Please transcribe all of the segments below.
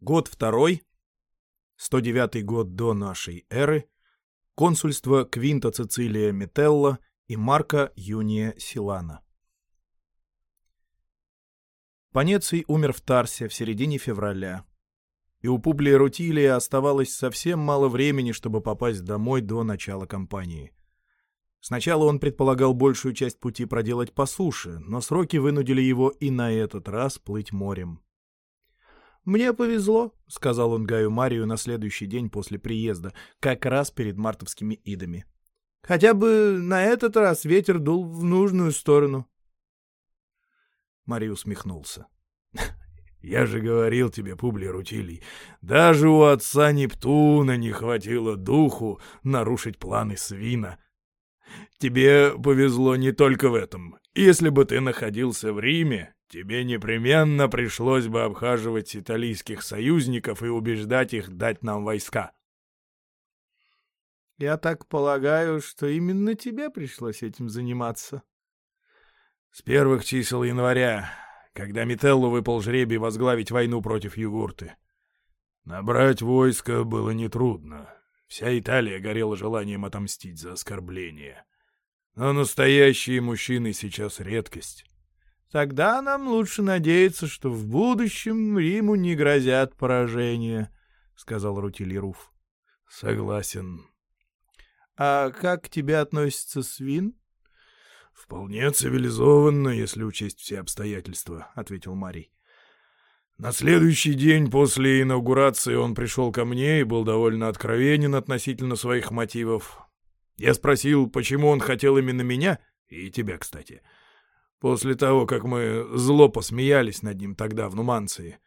Год второй, 109 год до нашей эры, консульство Квинта Цицилия Метелла и Марка Юния Силана. Панеций умер в Тарсе в середине февраля, и у Публия Рутилия оставалось совсем мало времени, чтобы попасть домой до начала кампании. Сначала он предполагал большую часть пути проделать по суше, но сроки вынудили его и на этот раз плыть морем. «Мне повезло», — сказал он Гаю Марию на следующий день после приезда, как раз перед мартовскими идами. «Хотя бы на этот раз ветер дул в нужную сторону». Марий усмехнулся. «Я же говорил тебе, Публий Рутилий, даже у отца Нептуна не хватило духу нарушить планы свина. Тебе повезло не только в этом. Если бы ты находился в Риме, Тебе непременно пришлось бы обхаживать италийских союзников и убеждать их дать нам войска. Я так полагаю, что именно тебе пришлось этим заниматься. С первых чисел января, когда Метеллу выпал жребий возглавить войну против Югурты. Набрать войско было нетрудно. Вся Италия горела желанием отомстить за оскорбление. Но настоящие мужчины сейчас редкость. Тогда нам лучше надеяться, что в будущем Риму не грозят поражения, — сказал Рутилируф. — Согласен. — А как к тебе относится свин? — Вполне цивилизованно, если учесть все обстоятельства, — ответил Марий. На следующий день после инаугурации он пришел ко мне и был довольно откровенен относительно своих мотивов. Я спросил, почему он хотел именно меня, и тебя, кстати. — После того, как мы зло посмеялись над ним тогда в Нуманции.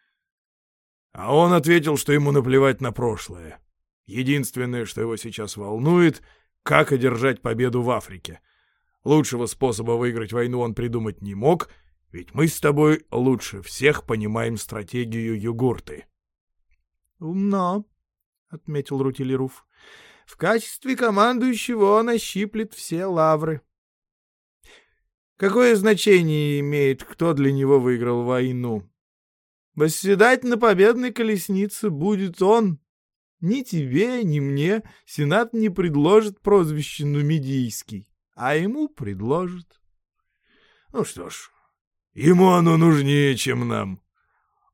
А он ответил, что ему наплевать на прошлое. Единственное, что его сейчас волнует, как одержать победу в Африке. Лучшего способа выиграть войну он придумать не мог, ведь мы с тобой лучше всех понимаем стратегию Югурты. — Умно, — отметил Рутилируф. — В качестве командующего он ощиплет все лавры. — Какое значение имеет, кто для него выиграл войну? Восседать на победной колеснице будет он. Ни тебе, ни мне Сенат не предложит прозвище Нумидийский, а ему предложит. Ну что ж, ему оно нужнее, чем нам.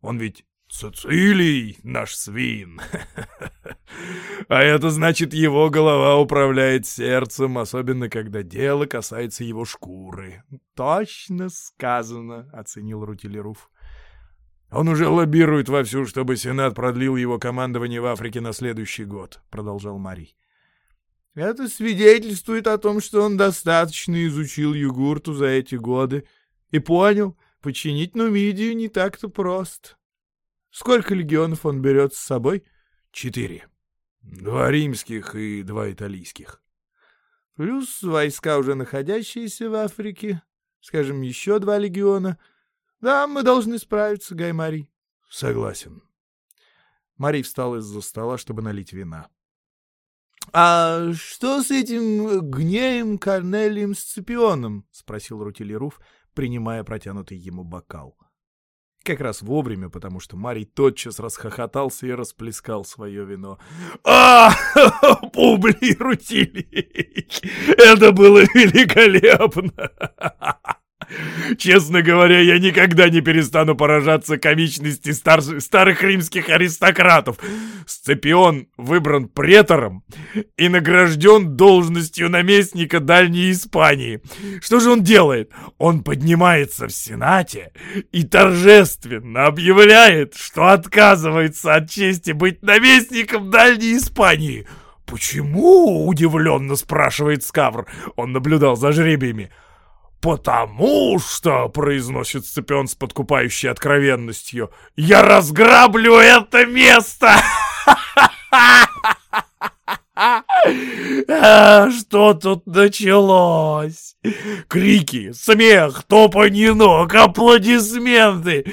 Он ведь Цицилий, наш свин. А это значит, его голова управляет сердцем, особенно когда дело касается его шкуры. Точно сказано, оценил Рутилеруф. Он уже лоббирует вовсю, чтобы Сенат продлил его командование в Африке на следующий год, продолжал Марий. Это свидетельствует о том, что он достаточно изучил Югурту за эти годы и понял, починить Нумидию не так-то просто. Сколько легионов он берет с собой? Четыре. Два римских и два италийских. Плюс войска, уже находящиеся в Африке. Скажем, еще два легиона. Да, мы должны справиться, Гай Марий. Согласен. Марий встал из-за стола, чтобы налить вина. — А что с этим гнеем Корнелием Сципионом? — спросил Рутилеруф, принимая протянутый ему бокал. Как раз вовремя, потому что Марий тотчас расхохотался и расплескал свое вино. «А, Публий Рутилий! Это было великолепно! Честно говоря, я никогда не перестану поражаться комичности стар старых римских аристократов. Сципион выбран претором и награжден должностью наместника Дальней Испании. Что же он делает? Он поднимается в Сенате и торжественно объявляет, что отказывается от чести быть наместником Дальней Испании. «Почему?» — удивленно спрашивает Скавр. Он наблюдал за жребиями. «Потому что», — произносит Сципион с подкупающей откровенностью, «я разграблю это место!» Что тут началось? Крики, смех, топанье ног, аплодисменты.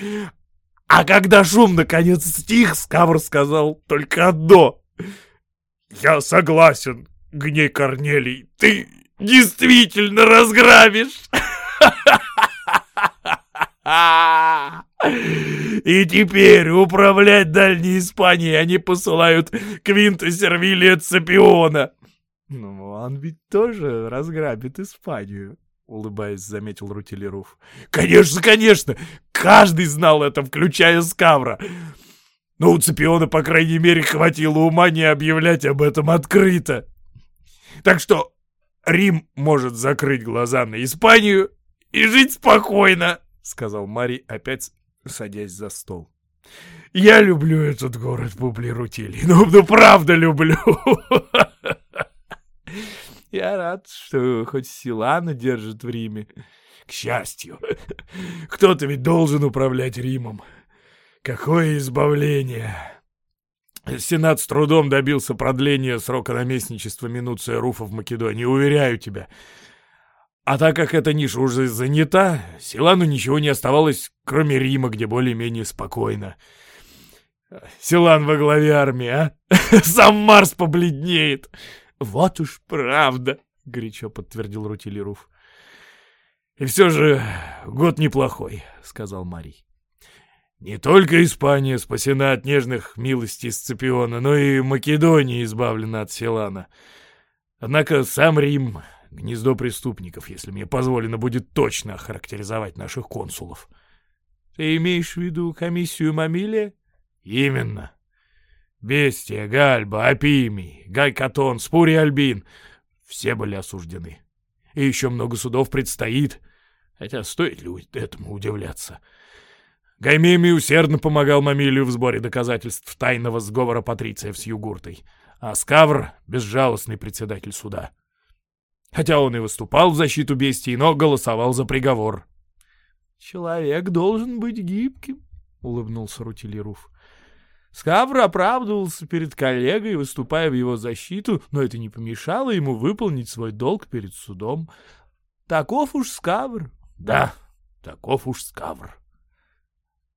А когда шум наконец стих, Скавр сказал только одно. «Я согласен, Гней Корнелий, ты действительно разграбишь!» И теперь управлять Дальней Испанией они посылают Квинта Сервилия Цепиона. Ну, он ведь тоже разграбит Испанию, улыбаясь, заметил Рутилеруф. Конечно, конечно! Каждый знал это, включая Скавра. Но у Цепиона, по крайней мере, хватило ума не объявлять об этом открыто. Так что Рим может закрыть глаза на Испанию и жить спокойно, — сказал Мари, опять садясь за стол. «Я люблю этот город, Публи Рутили. Ну, ну, правда люблю!» «Я рад, что хоть Силана держит в Риме. К счастью, кто-то ведь должен управлять Римом. Какое избавление!» Сенат с трудом добился продления срока наместничества Минуция Руфа в Македонии, уверяю тебя. А так как эта ниша уже занята, Силану ничего не оставалось, кроме Рима, где более-менее спокойно. Силан во главе армии, а? Сам Марс побледнеет. Вот уж правда, — горячо подтвердил Рутилируф. И все же год неплохой, — сказал Марий. Не только Испания спасена от нежных милостей Сципиона, но и Македония избавлена от Силана. Однако сам Рим Гнездо преступников, если мне позволено будет точно охарактеризовать наших консулов. Ты имеешь в виду комиссию Мамилия? Именно. Бестия, Гальба, Апимий, Гайкатон, Спури Альбин — все были осуждены. И еще много судов предстоит, хотя стоит ли этому удивляться. Гаймемий усердно помогал Мамилию в сборе доказательств тайного сговора патрициев с Югуртой, а Скавр — безжалостный председатель суда. Хотя он и выступал в защиту бестии, но голосовал за приговор. «Человек должен быть гибким», — улыбнулся Рутилируф. Скавр оправдывался перед коллегой, выступая в его защиту, но это не помешало ему выполнить свой долг перед судом. Таков уж Скавр. Да, таков уж Скавр. —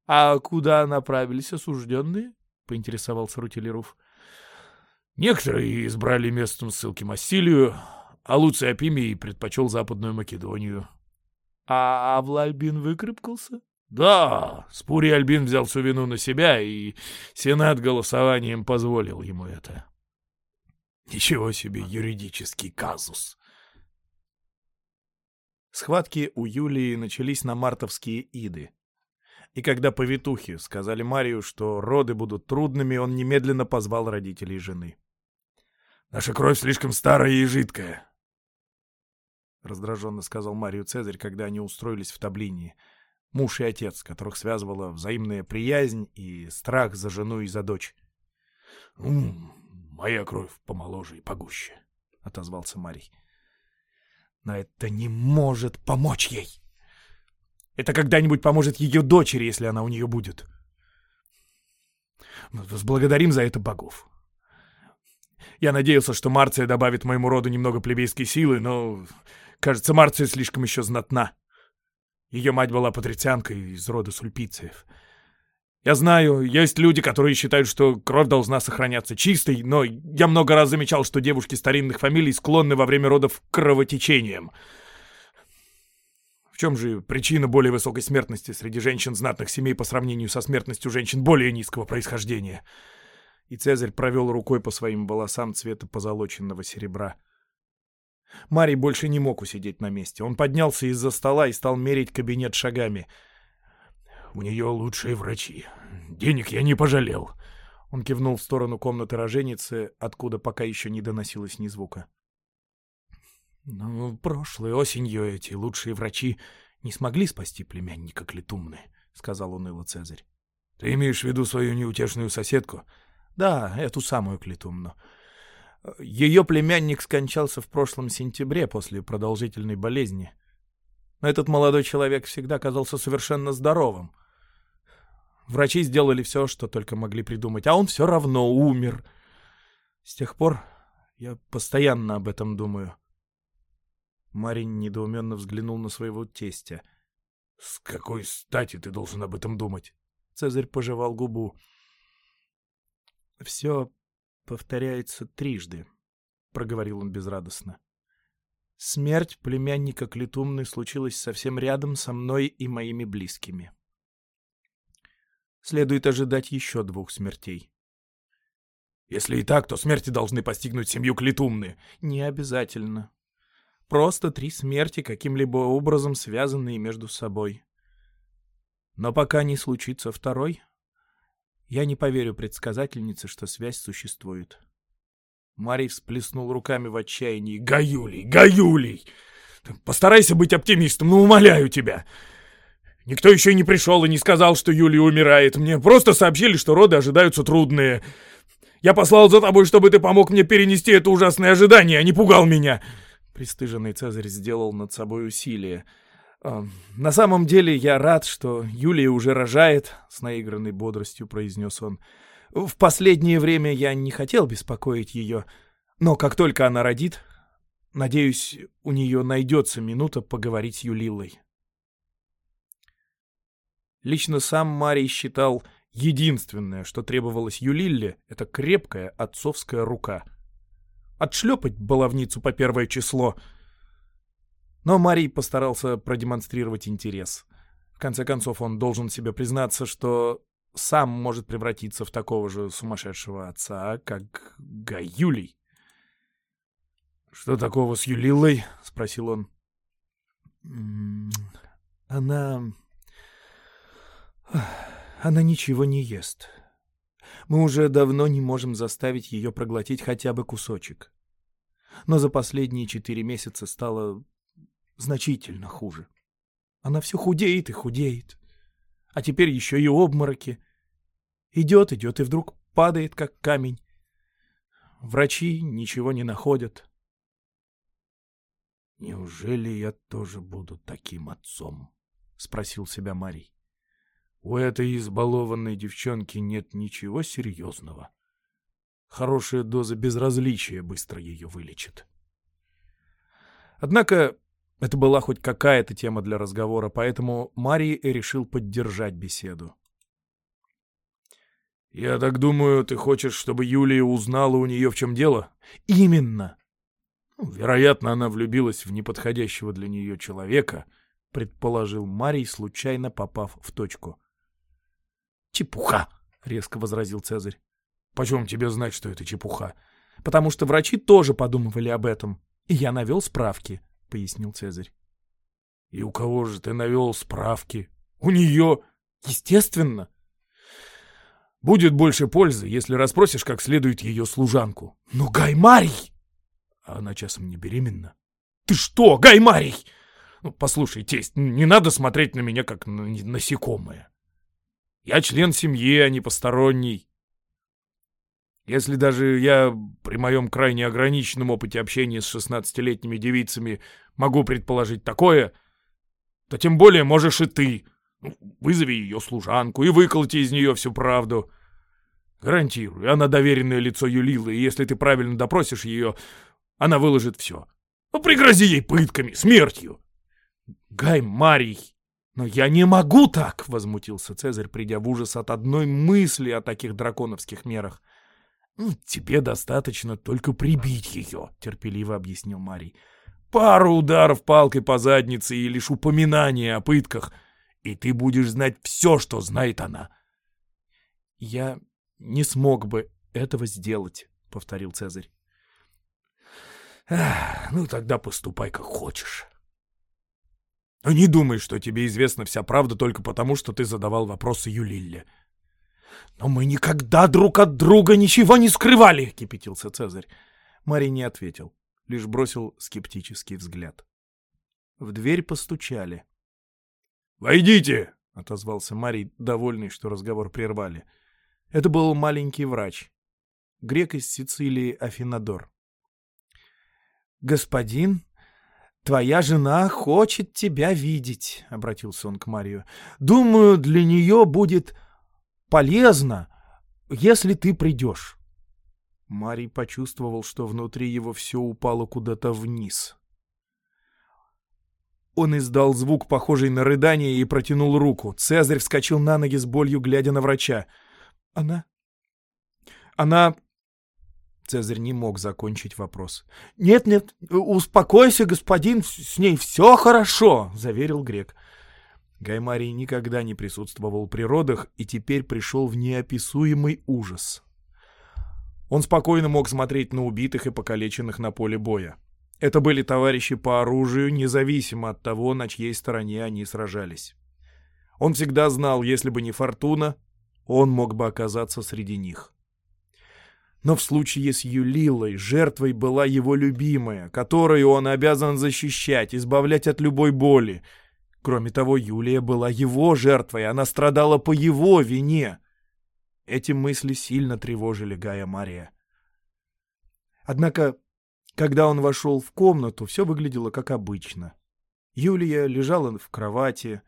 А куда направились осужденные? — поинтересовался Рутилируф. — Некоторые избрали местом ссылки Массилию, а Луций Апимий предпочел Западную Македонию. — А Авлальбин выкрепкался? — Да, Спурий Альбин взял всю вину на себя, и Сенат голосованием позволил ему это. Ничего себе юридический казус. Схватки у Юлии начались на мартовские иды. И когда повитухи сказали Марию, что роды будут трудными, он немедленно позвал родителей жены. «Наша кровь слишком старая и жидкая. — раздраженно сказал Марию Цезарь, когда они устроились в таблине. Муж и отец, которых связывала взаимная приязнь и страх за жену и за дочь. — Моя кровь помоложе и погуще, — отозвался Марий. — Но это не может помочь ей. Это когда-нибудь поможет ее дочери, если она у нее будет. Возблагодарим за это богов. Я надеялся, что Марция добавит моему роду немного плебейской силы, но Кажется, Марция слишком еще знатна. Ее мать была патрицианкой из рода сульпициев. Я знаю, есть люди, которые считают, что кровь должна сохраняться чистой, но я много раз замечал, что девушки старинных фамилий склонны во время родов к кровотечениям. В чем же причина более высокой смертности среди женщин знатных семей по сравнению со смертностью женщин более низкого происхождения? И Цезарь провел рукой по своим волосам цвета позолоченного серебра. Марий больше не мог усидеть на месте. Он поднялся из-за стола и стал мерить кабинет шагами. «У нее лучшие врачи. Денег я не пожалел». Он кивнул в сторону комнаты роженицы, откуда пока еще не доносилось ни звука. «Ну, прошлой осенью эти лучшие врачи не смогли спасти племянника Клетумны», — сказал уныло Цезарь. «Ты имеешь в виду свою неутешную соседку?» «Да, эту самую Клетумну. Ее племянник скончался в прошлом сентябре после продолжительной болезни. Но этот молодой человек всегда казался совершенно здоровым. Врачи сделали все, что только могли придумать, а он все равно умер. С тех пор я постоянно об этом думаю. Марин недоуменно взглянул на своего тестя. — С какой стати ты должен об этом думать? Цезарь пожевал губу. — Все повторяется трижды, — проговорил он безрадостно. Смерть племянника Клетумны случилась совсем рядом со мной и моими близкими. Следует ожидать еще двух смертей. Если и так, то смерти должны постигнуть семью Клитумны. Не обязательно. Просто три смерти, каким-либо образом связанные между собой. Но пока не случится второй, я не поверю предсказательнице, что связь существует. Марий всплеснул руками в отчаянии. «Гаюлий! Гаюлий! Постарайся быть оптимистом, но умоляю тебя! Никто еще не пришел и не сказал, что Юлия умирает. Мне просто сообщили, что роды ожидаются трудные. Я послал за тобой, чтобы ты помог мне перенести это ужасное ожидание, а не пугал меня!» Пристыженный Цезарь сделал над собой усилие. «На самом деле я рад, что Юлия уже рожает», — с наигранной бодростью произнес он. «В последнее время я не хотел беспокоить ее, но как только она родит, надеюсь, у нее найдется минута поговорить с Юлилой». Лично сам Марий считал, единственное, что требовалось Юлилле, это крепкая отцовская рука — отшлепать баловницу по первое число. Но Марий постарался продемонстрировать интерес. В конце концов, он должен себе признаться, что сам может превратиться в такого же сумасшедшего отца, как Гай Юлий. «Что такого с Юлилой?» — спросил он. «Она... она ничего не ест. Мы уже давно не можем заставить ее проглотить хотя бы кусочек. Но за последние четыре месяца стало значительно хуже. Она все худеет и худеет. А теперь еще и обмороки. Идет, идет и вдруг падает, как камень. Врачи ничего не находят. «Неужели я тоже буду таким отцом?» — спросил себя Марий. У этой избалованной девчонки нет ничего серьезного. Хорошая доза безразличия быстро ее вылечит. Однако это была хоть какая-то тема для разговора, поэтому Марий решил поддержать беседу. «Я так думаю, ты хочешь, чтобы Юлия узнала у нее, в чем дело?» «Именно!» ну, «Вероятно, она влюбилась в неподходящего для нее человека», — предположил Марий, случайно попав в точку. «Чепуха!» — резко возразил Цезарь. «Почем тебе знать, что это чепуха?» «Потому что врачи тоже подумывали об этом, и я навел справки», — пояснил Цезарь. «И у кого же ты навел справки? У нее?» «Естественно!» «Будет больше пользы, если расспросишь как следует ее служанку». «Но Гаймарий!» «А она часом не беременна?» «Ты что, Гаймарий?» «Ну, послушай, тесть, не надо смотреть на меня как на насекомое. Я член семьи, а не посторонний. Если даже я при моем крайне ограниченном опыте общения с шестнадцатилетними девицами могу предположить такое, то тем более можешь и ты. Ну, вызови ее служанку и выколоти из нее всю правду. Гарантирую, она доверенное лицо Юлилы, и если ты правильно допросишь ее, она выложит все. Ну, пригрози ей пытками, смертью. Гай Марий «Но я не могу так!» — возмутился Цезарь, придя в ужас от одной мысли о таких драконовских мерах. «Ну, тебе достаточно только прибить ее», — терпеливо объяснил Марий. «Пару ударов палкой по заднице и лишь упоминание о пытках, и ты будешь знать все, что знает она». «Я не смог бы этого сделать», — повторил Цезарь. «Ну, тогда поступай как хочешь». Но не думай, что тебе известна вся правда только потому, что ты задавал вопросы Юлилле. «Но мы никогда друг от друга ничего не скрывали!» — кипятился Цезарь. Марий не ответил, лишь бросил скептический взгляд. В дверь постучали. «Войдите!» — отозвался Марий, довольный, что разговор прервали. Это был маленький врач, грек из Сицилии Афинадор. «Господин «Твоя жена хочет тебя видеть», — обратился он к Марию. «Думаю, для нее будет полезно, если ты придешь». Марий почувствовал, что внутри его все упало куда-то вниз. Он издал звук, похожий на рыдание, и протянул руку. Цезарь вскочил на ноги с болью, глядя на врача. «Она... она Цезарь не мог закончить вопрос. «Нет-нет, успокойся, господин, с ней все хорошо», — заверил грек. Гаймарий никогда не присутствовал при родах и теперь пришел в неописуемый ужас. Он спокойно мог смотреть на убитых и покалеченных на поле боя. Это были товарищи по оружию, независимо от того, на чьей стороне они сражались. Он всегда знал, если бы не Фортуна, он мог бы оказаться среди них. Но в случае с Юлилой жертвой была его любимая, которую он обязан защищать, избавлять от любой боли. Кроме того, Юлия была его жертвой, она страдала по его вине. Эти мысли сильно тревожили Гая Мария. Однако, когда он вошел в комнату, все выглядело как обычно. Юлия лежала в кровати,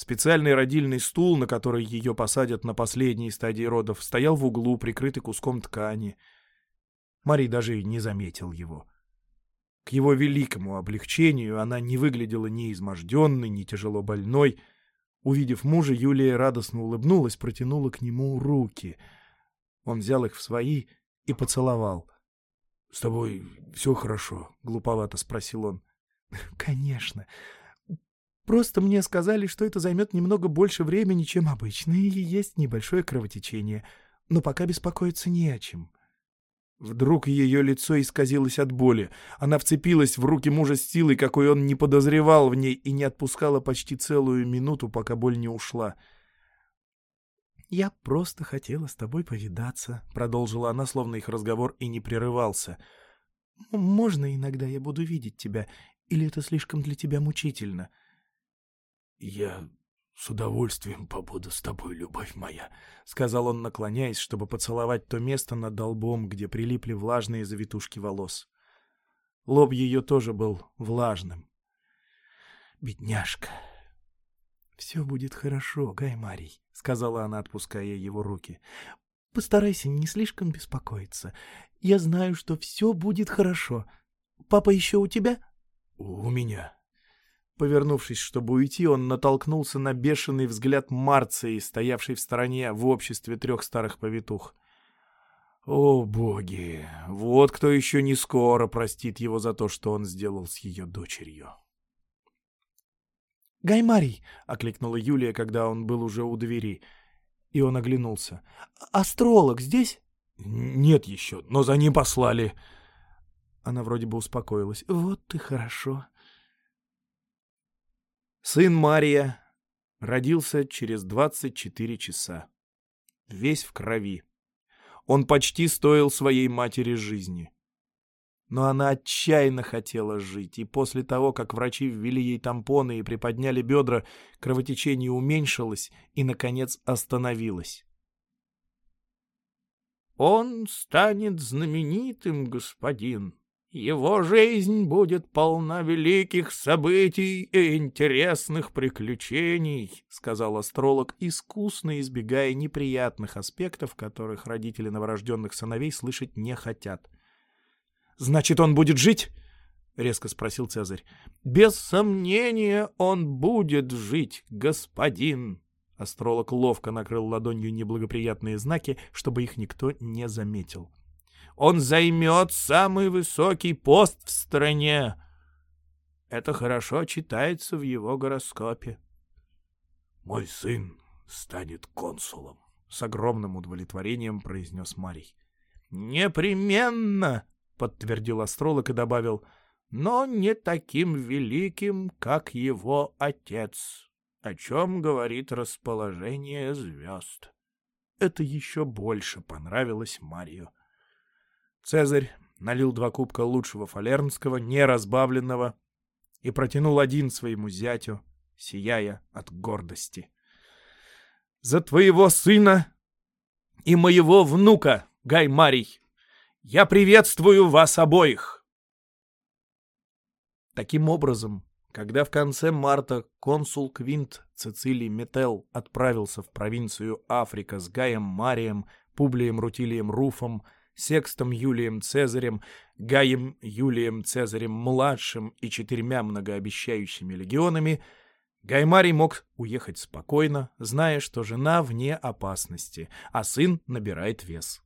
Специальный родильный стул, на который ее посадят на последней стадии родов, стоял в углу, прикрытый куском ткани. Марий даже не заметил его. К его великому облегчению она не выглядела ни изможденной, ни тяжело больной. Увидев мужа, Юлия радостно улыбнулась, протянула к нему руки. Он взял их в свои и поцеловал. — С тобой все хорошо? — глуповато спросил он. — Конечно. Просто мне сказали, что это займет немного больше времени, чем обычно, и есть небольшое кровотечение. Но пока беспокоиться не о чем. Вдруг ее лицо исказилось от боли. Она вцепилась в руки мужа с силой, какой он не подозревал в ней, и не отпускала почти целую минуту, пока боль не ушла. «Я просто хотела с тобой повидаться», — продолжила она, словно их разговор и не прерывался. «Можно иногда я буду видеть тебя, или это слишком для тебя мучительно?» «Я с удовольствием побуду с тобой, любовь моя», — сказал он, наклоняясь, чтобы поцеловать то место над долбом, где прилипли влажные завитушки волос. Лоб ее тоже был влажным. «Бедняжка!» «Все будет хорошо, Гай Марий», — сказала она, отпуская его руки. «Постарайся не слишком беспокоиться. Я знаю, что все будет хорошо. Папа еще у тебя?» «У меня», Повернувшись, чтобы уйти, он натолкнулся на бешеный взгляд Марции, стоявшей в стороне в обществе трех старых повитух. О, боги! Вот кто еще не скоро простит его за то, что он сделал с ее дочерью. «Гаймарий!» — окликнула Юлия, когда он был уже у двери. И он оглянулся. «Астролог здесь?» «Нет еще, но за ним послали». Она вроде бы успокоилась. «Вот и хорошо. Сын Мария родился через 24 часа. Весь в крови. Он почти стоил своей матери жизни. Но она отчаянно хотела жить, и после того, как врачи ввели ей тампоны и приподняли бедра, кровотечение уменьшилось и, наконец, остановилось. «Он станет знаменитым, господин», его жизнь будет полна великих событий и интересных приключений, сказал астролог, искусно избегая неприятных аспектов, которых родители новорожденных сыновей слышать не хотят. Значит, он будет жить? резко спросил Цезарь. Без сомнения, он будет жить, господин. Астролог ловко накрыл ладонью неблагоприятные знаки, чтобы их никто не заметил он займет самый высокий пост в стране. Это хорошо читается в его гороскопе. «Мой сын станет консулом», — с огромным удовлетворением произнес Марий. «Непременно», — подтвердил астролог и добавил, — «но не таким великим, как его отец, о чем говорит расположение звезд». Это еще больше понравилось Марию. Цезарь налил два кубка лучшего фалернского, неразбавленного, и протянул один своему зятю, сияя от гордости. «За твоего сына и моего внука, Гай Марий, я приветствую вас обоих!» Таким образом, когда в конце марта консул Квинт Цицилий Метел отправился в провинцию Африка с Гаем Марием, Публием Рутилием Руфом, Секстом Юлием Цезарем, Гаем Юлием Цезарем-младшим и четырьмя многообещающими легионами, Гаймарий мог уехать спокойно, зная, что жена вне опасности, а сын набирает вес.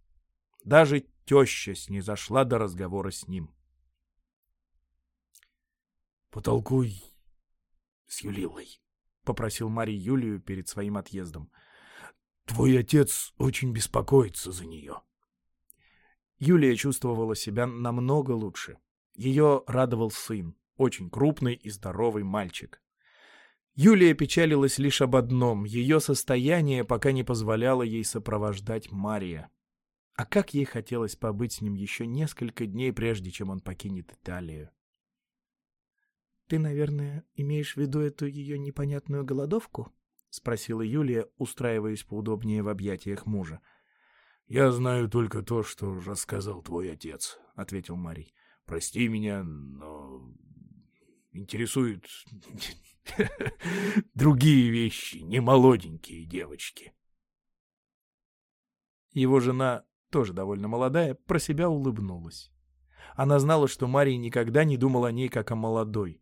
Даже теща снизошла до разговора с ним. «Потолкуй с Юлилой», — попросил Марий Юлию перед своим отъездом. «Твой отец очень беспокоится за нее». Юлия чувствовала себя намного лучше. Ее радовал сын, очень крупный и здоровый мальчик. Юлия печалилась лишь об одном — ее состояние пока не позволяло ей сопровождать Мария. А как ей хотелось побыть с ним еще несколько дней, прежде чем он покинет Италию. «Ты, наверное, имеешь в виду эту ее непонятную голодовку?» — спросила Юлия, устраиваясь поудобнее в объятиях мужа. «Я знаю только то, что рассказал твой отец», — ответил Марий. «Прости меня, но интересуют другие вещи, не молоденькие девочки». Его жена тоже довольно молодая, про себя улыбнулась. Она знала, что Мария никогда не думал о ней как о молодой.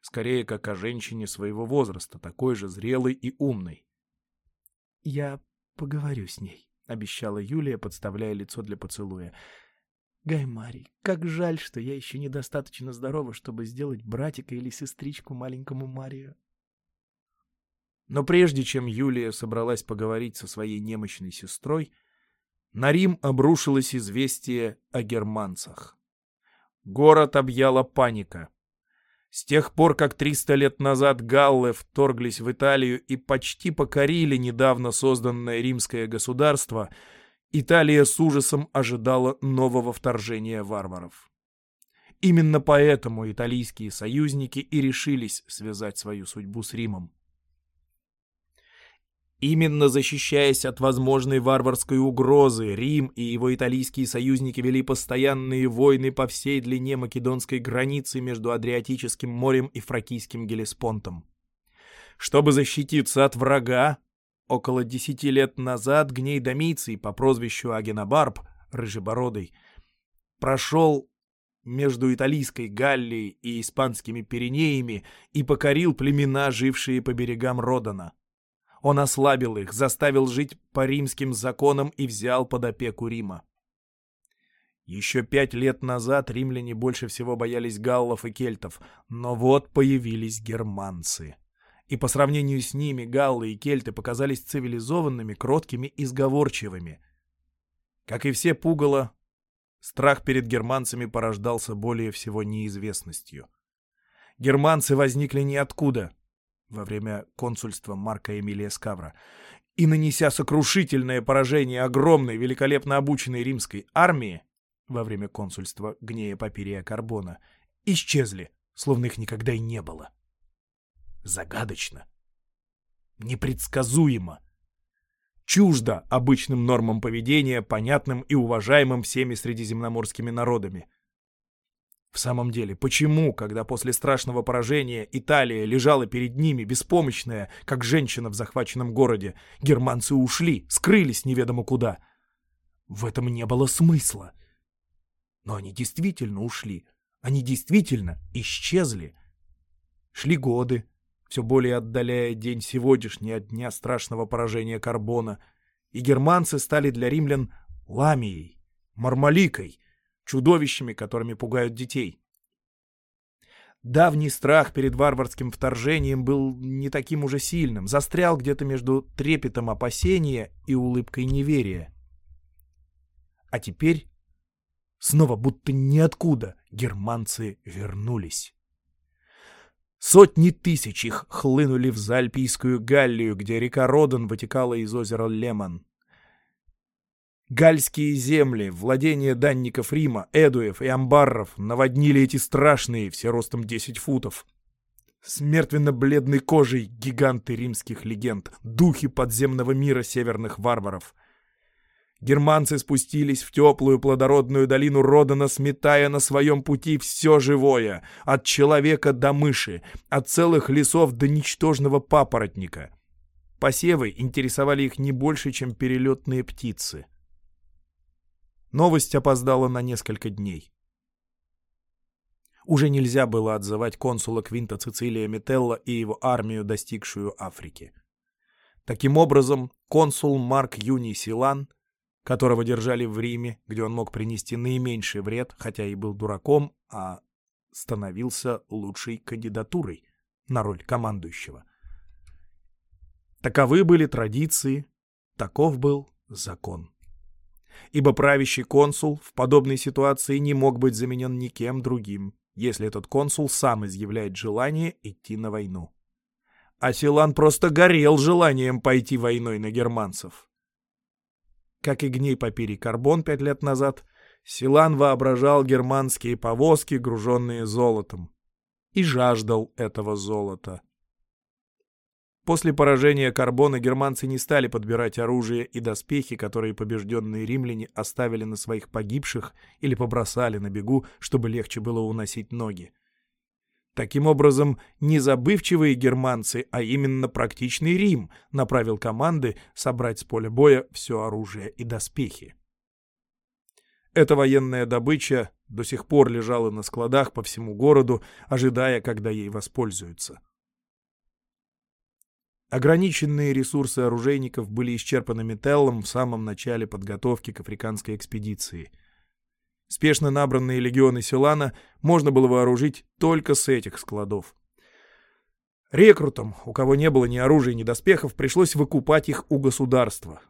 Скорее, как о женщине своего возраста, такой же зрелой и умной. «Я поговорю с ней», — обещала Юлия, подставляя лицо для поцелуя. «Гай Марий, как жаль, что я еще недостаточно здорова, чтобы сделать братика или сестричку маленькому Марию». Но прежде чем Юлия собралась поговорить со своей немощной сестрой, на Рим обрушилось известие о германцах. Город объяла паника. С тех пор, как 300 лет назад галлы вторглись в Италию и почти покорили недавно созданное римское государство, Италия с ужасом ожидала нового вторжения варваров. Именно поэтому итальянские союзники и решились связать свою судьбу с Римом. Именно защищаясь от возможной варварской угрозы, Рим и его итальянские союзники вели постоянные войны по всей длине македонской границы между Адриатическим морем и Фракийским Гелеспонтом. Чтобы защититься от врага, около десяти лет назад Гней Домиций по прозвищу Агенобарб, Рыжебородый, прошел между Италийской Галлией и Испанскими Пиренеями и покорил племена, жившие по берегам Родана. Он ослабил их, заставил жить по римским законам и взял под опеку Рима. Еще пять лет назад римляне больше всего боялись галлов и кельтов, но вот появились германцы. И по сравнению с ними галлы и кельты показались цивилизованными, кроткими и сговорчивыми. Как и все пугало, страх перед германцами порождался более всего неизвестностью. Германцы возникли ниоткуда — во время консульства Марка Эмилия Скавра, и, нанеся сокрушительное поражение огромной, великолепно обученной римской армии во время консульства Гнея Папирия Карбона, исчезли, словно их никогда и не было. Загадочно. Непредсказуемо. Чуждо обычным нормам поведения, понятным и уважаемым всеми средиземноморскими народами — в самом деле, почему, когда после страшного поражения Италия лежала перед ними, беспомощная, как женщина в захваченном городе, германцы ушли, скрылись неведомо куда? В этом не было смысла. Но они действительно ушли. Они действительно исчезли. Шли годы, все более отдаляя день сегодняшний от дня страшного поражения Карбона, и германцы стали для римлян ламией, мармаликой, чудовищами, которыми пугают детей. Давний страх перед варварским вторжением был не таким уже сильным, застрял где-то между трепетом опасения и улыбкой неверия. А теперь, снова будто ниоткуда, германцы вернулись. Сотни тысяч их хлынули в Заальпийскую Галлию, где река Родан вытекала из озера Леман. Гальские земли, владения данников Рима, эдуев и амбарров наводнили эти страшные, все ростом 10 футов. С мертвенно-бледной кожей гиганты римских легенд, духи подземного мира северных варваров. Германцы спустились в теплую плодородную долину Родана, сметая на своем пути все живое, от человека до мыши, от целых лесов до ничтожного папоротника. Посевы интересовали их не больше, чем перелетные птицы. Новость опоздала на несколько дней. Уже нельзя было отзывать консула Квинта Цицилия Метелла и его армию, достигшую Африки. Таким образом, консул Марк Юний Силан, которого держали в Риме, где он мог принести наименьший вред, хотя и был дураком, а становился лучшей кандидатурой на роль командующего. Таковы были традиции, таков был закон. Ибо правящий консул в подобной ситуации не мог быть заменен никем другим, если этот консул сам изъявляет желание идти на войну. А Силан просто горел желанием пойти войной на германцев. Как и гней Папирий Карбон пять лет назад, Силан воображал германские повозки, груженные золотом, и жаждал этого золота. После поражения Карбона германцы не стали подбирать оружие и доспехи, которые побежденные римляне оставили на своих погибших или побросали на бегу, чтобы легче было уносить ноги. Таким образом, не забывчивые германцы, а именно практичный Рим направил команды собрать с поля боя все оружие и доспехи. Эта военная добыча до сих пор лежала на складах по всему городу, ожидая, когда ей воспользуются. Ограниченные ресурсы оружейников были исчерпаны Метеллом в самом начале подготовки к африканской экспедиции. Спешно набранные легионы Силана можно было вооружить только с этих складов. Рекрутам, у кого не было ни оружия, ни доспехов, пришлось выкупать их у государства.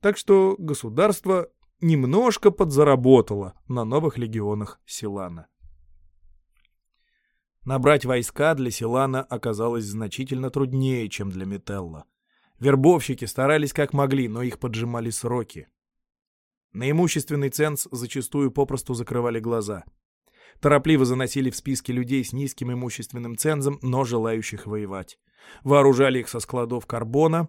Так что государство немножко подзаработало на новых легионах Силана. Набрать войска для Силана оказалось значительно труднее, чем для Метелла. Вербовщики старались как могли, но их поджимали сроки. На имущественный ценз зачастую попросту закрывали глаза. Торопливо заносили в списки людей с низким имущественным цензом, но желающих воевать. Вооружали их со складов карбона,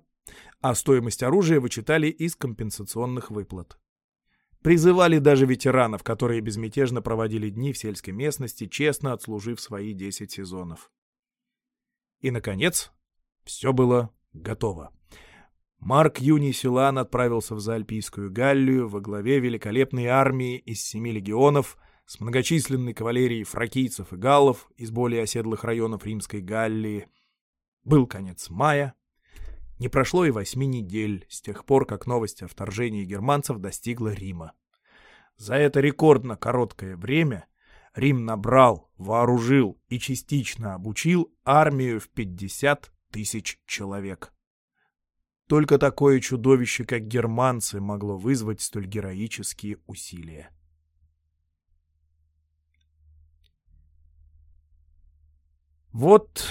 а стоимость оружия вычитали из компенсационных выплат. Призывали даже ветеранов, которые безмятежно проводили дни в сельской местности, честно отслужив свои 10 сезонов. И, наконец, все было готово. Марк Юний Силан отправился в Заальпийскую Галлию во главе великолепной армии из семи легионов с многочисленной кавалерией фракийцев и галлов из более оседлых районов Римской Галлии. Был конец мая, не прошло и восьми недель с тех пор, как новость о вторжении германцев достигла Рима. За это рекордно короткое время Рим набрал, вооружил и частично обучил армию в 50 тысяч человек. Только такое чудовище, как германцы, могло вызвать столь героические усилия. Вот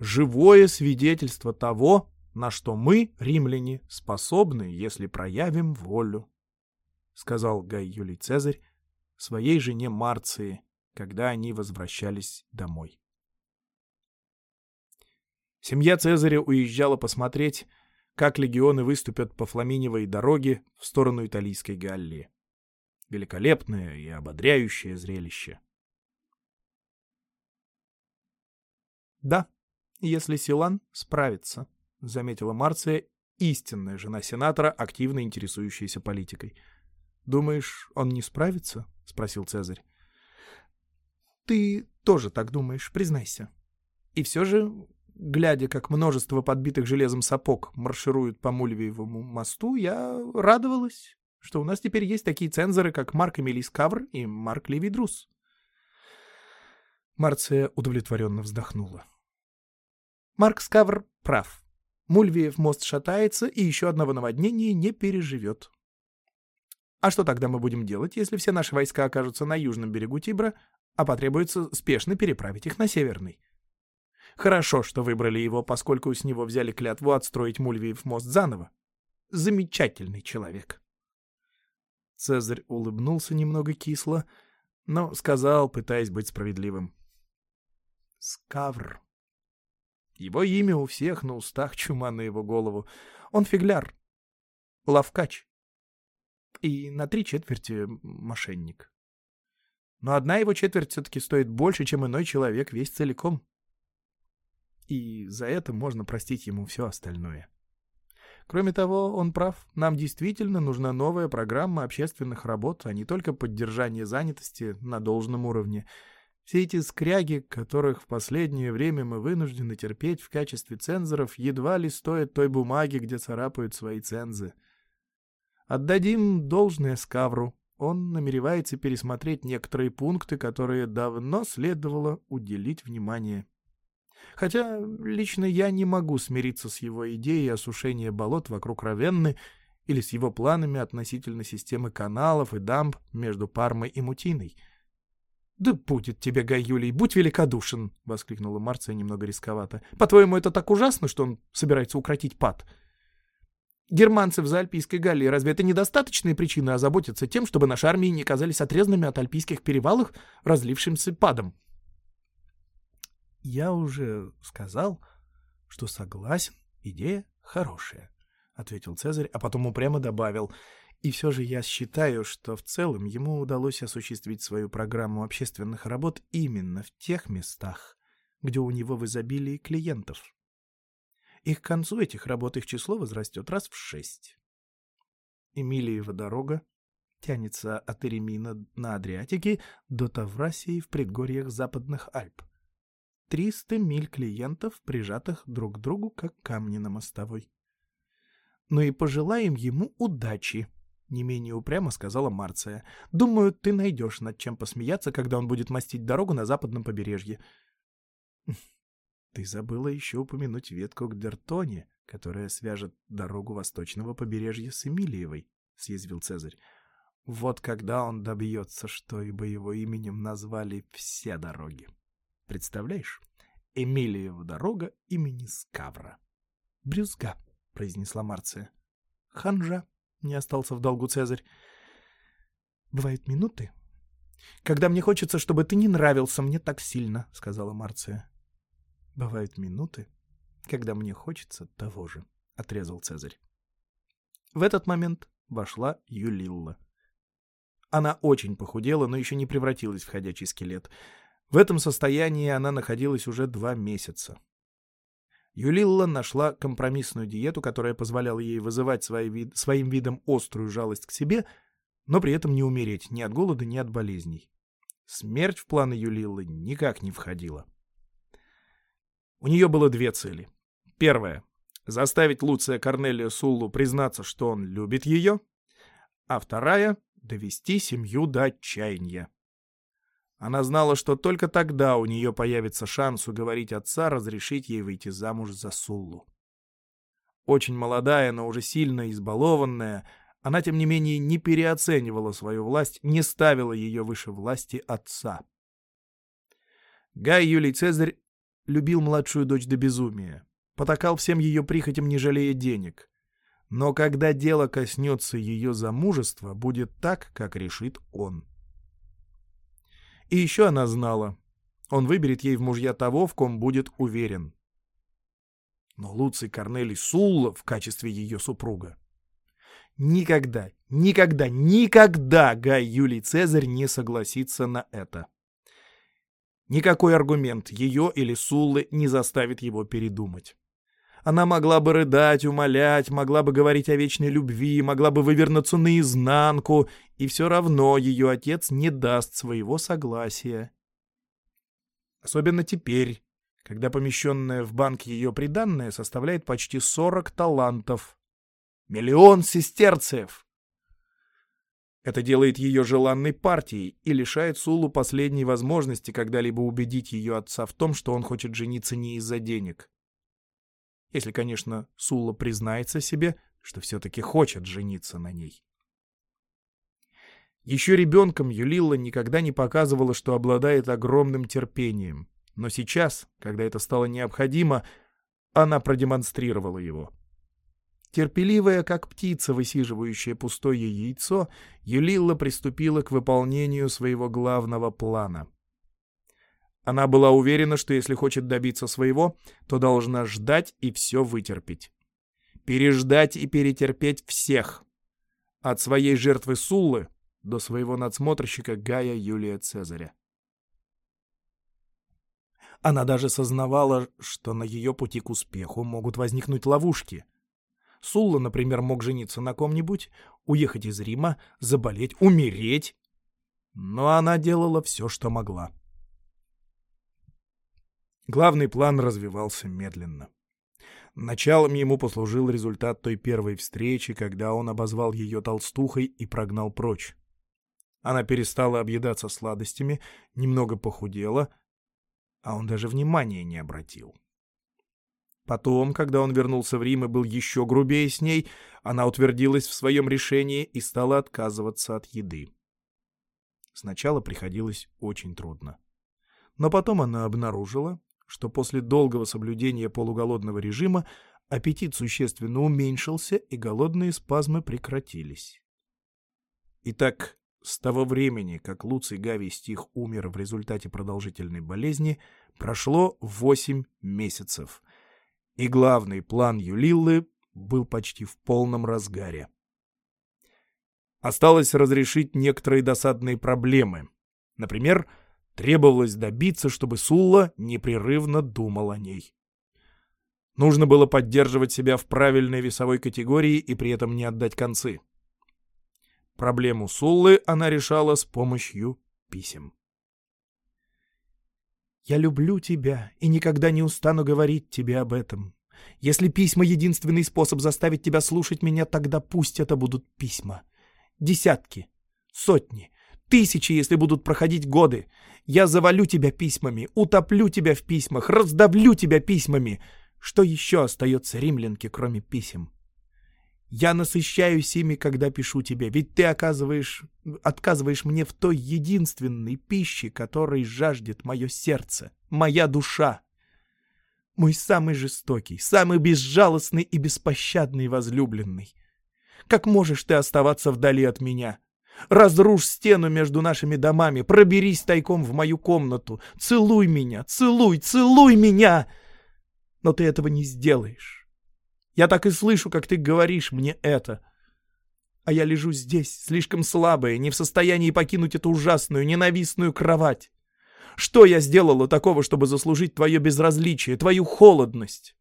живое свидетельство того, на что мы, римляне, способны, если проявим волю, — сказал Гай Юлий Цезарь своей жене Марции, когда они возвращались домой. Семья Цезаря уезжала посмотреть, как легионы выступят по Фламиневой дороге в сторону Италийской Галлии. Великолепное и ободряющее зрелище. Да, если Силан справится. — заметила Марция, истинная жена сенатора, активно интересующаяся политикой. «Думаешь, он не справится?» — спросил Цезарь. «Ты тоже так думаешь, признайся. И все же, глядя, как множество подбитых железом сапог маршируют по Мульвиевому мосту, я радовалась, что у нас теперь есть такие цензоры, как Марк Эмилий Скавр и Марк Левий Друс». Марция удовлетворенно вздохнула. Марк Скавр прав. Мульвиев мост шатается и еще одного наводнения не переживет. А что тогда мы будем делать, если все наши войска окажутся на южном берегу Тибра, а потребуется спешно переправить их на северный? Хорошо, что выбрали его, поскольку с него взяли клятву отстроить Мульвиев мост заново. Замечательный человек. Цезарь улыбнулся немного кисло, но сказал, пытаясь быть справедливым. Скавр. Его имя у всех на устах, чума на его голову. Он фигляр, лавкач и на три четверти мошенник. Но одна его четверть все-таки стоит больше, чем иной человек весь целиком. И за это можно простить ему все остальное. Кроме того, он прав, нам действительно нужна новая программа общественных работ, а не только поддержание занятости на должном уровне — все эти скряги, которых в последнее время мы вынуждены терпеть в качестве цензоров, едва ли стоят той бумаги, где царапают свои цензы. Отдадим должное Скавру. Он намеревается пересмотреть некоторые пункты, которые давно следовало уделить внимание. Хотя лично я не могу смириться с его идеей осушения болот вокруг Равенны или с его планами относительно системы каналов и дамб между Пармой и Мутиной. «Да будет тебе, Гай будь великодушен!» — воскликнула Марция немного рисковато. «По-твоему, это так ужасно, что он собирается укротить пад?» Германцы в Заальпийской Галлии, разве это недостаточные причины озаботиться тем, чтобы наши армии не казались отрезанными от альпийских перевалов, разлившимся падом? Я уже сказал, что согласен, идея хорошая, — ответил Цезарь, а потом упрямо добавил. И все же я считаю, что в целом ему удалось осуществить свою программу общественных работ именно в тех местах, где у него в изобилии клиентов. И к концу этих работ их число возрастет раз в шесть. Эмилиева дорога тянется от Эремина на Адриатике до Таврасии в предгорьях Западных Альп. Триста миль клиентов, прижатых друг к другу, как камни на мостовой. «Ну и пожелаем ему удачи», — не менее упрямо сказала Марция. «Думаю, ты найдешь над чем посмеяться, когда он будет мастить дорогу на западном побережье». Ты забыла еще упомянуть ветку к Дертоне, которая свяжет дорогу восточного побережья с Эмилиевой, — съязвил Цезарь. Вот когда он добьется, что ибо его именем назвали все дороги. Представляешь? Эмилиева дорога имени Скавра. — Брюзга, — произнесла Марция. — Ханжа, — не остался в долгу Цезарь. — Бывают минуты, когда мне хочется, чтобы ты не нравился мне так сильно, — сказала Марция. Бывают минуты, когда мне хочется того же, — отрезал Цезарь. В этот момент вошла Юлилла. Она очень похудела, но еще не превратилась в ходячий скелет. В этом состоянии она находилась уже два месяца. Юлилла нашла компромиссную диету, которая позволяла ей вызывать вид, своим видом острую жалость к себе, но при этом не умереть ни от голода, ни от болезней. Смерть в планы Юлиллы никак не входила. У нее было две цели. Первая — заставить Луция Корнелия Суллу признаться, что он любит ее, а вторая — довести семью до отчаяния. Она знала, что только тогда у нее появится шанс уговорить отца разрешить ей выйти замуж за Суллу. Очень молодая, но уже сильно избалованная, она, тем не менее, не переоценивала свою власть, не ставила ее выше власти отца. Гай Юлий Цезарь любил младшую дочь до безумия, потакал всем ее прихотям, не жалея денег. Но когда дело коснется ее замужества, будет так, как решит он. И еще она знала, он выберет ей в мужья того, в ком будет уверен. Но Луций Корнелий Сулла в качестве ее супруга. Никогда, никогда, никогда Гай Юлий Цезарь не согласится на это. Никакой аргумент ее или Суллы не заставит его передумать. Она могла бы рыдать, умолять, могла бы говорить о вечной любви, могла бы вывернуться наизнанку, и все равно ее отец не даст своего согласия. Особенно теперь, когда помещенное в банк ее приданное составляет почти 40 талантов. Миллион сестерцев! Это делает ее желанной партией и лишает Сулу последней возможности когда-либо убедить ее отца в том, что он хочет жениться не из-за денег. Если, конечно, Сула признается себе, что все-таки хочет жениться на ней. Еще ребенком Юлила никогда не показывала, что обладает огромным терпением. Но сейчас, когда это стало необходимо, она продемонстрировала его. Терпеливая, как птица, высиживающая пустое яйцо, Юлилла приступила к выполнению своего главного плана. Она была уверена, что если хочет добиться своего, то должна ждать и все вытерпеть. Переждать и перетерпеть всех. От своей жертвы Суллы до своего надсмотрщика Гая Юлия Цезаря. Она даже сознавала, что на ее пути к успеху могут возникнуть ловушки — Сулла, например, мог жениться на ком-нибудь, уехать из Рима, заболеть, умереть. Но она делала все, что могла. Главный план развивался медленно. Началом ему послужил результат той первой встречи, когда он обозвал ее толстухой и прогнал прочь. Она перестала объедаться сладостями, немного похудела, а он даже внимания не обратил. Потом, когда он вернулся в Рим и был еще грубее с ней, она утвердилась в своем решении и стала отказываться от еды. Сначала приходилось очень трудно. Но потом она обнаружила, что после долгого соблюдения полуголодного режима аппетит существенно уменьшился и голодные спазмы прекратились. Итак, с того времени, как Луций Гавий Стих умер в результате продолжительной болезни, прошло восемь месяцев, и главный план Юлиллы был почти в полном разгаре. Осталось разрешить некоторые досадные проблемы. Например, требовалось добиться, чтобы Сулла непрерывно думал о ней. Нужно было поддерживать себя в правильной весовой категории и при этом не отдать концы. Проблему Суллы она решала с помощью писем. «Я люблю тебя и никогда не устану говорить тебе об этом. Если письма — единственный способ заставить тебя слушать меня, тогда пусть это будут письма. Десятки, сотни, тысячи, если будут проходить годы. Я завалю тебя письмами, утоплю тебя в письмах, раздавлю тебя письмами. Что еще остается римлянке, кроме писем? Я насыщаюсь ими, когда пишу тебе, ведь ты оказываешь, отказываешь мне в той единственной пище, которой жаждет мое сердце, моя душа. Мой самый жестокий, самый безжалостный и беспощадный возлюбленный. Как можешь ты оставаться вдали от меня? Разрушь стену между нашими домами, проберись тайком в мою комнату, целуй меня, целуй, целуй меня!» но ты этого не сделаешь. Я так и слышу, как ты говоришь мне это. А я лежу здесь, слишком слабая, не в состоянии покинуть эту ужасную, ненавистную кровать. Что я сделала такого, чтобы заслужить твое безразличие, твою холодность?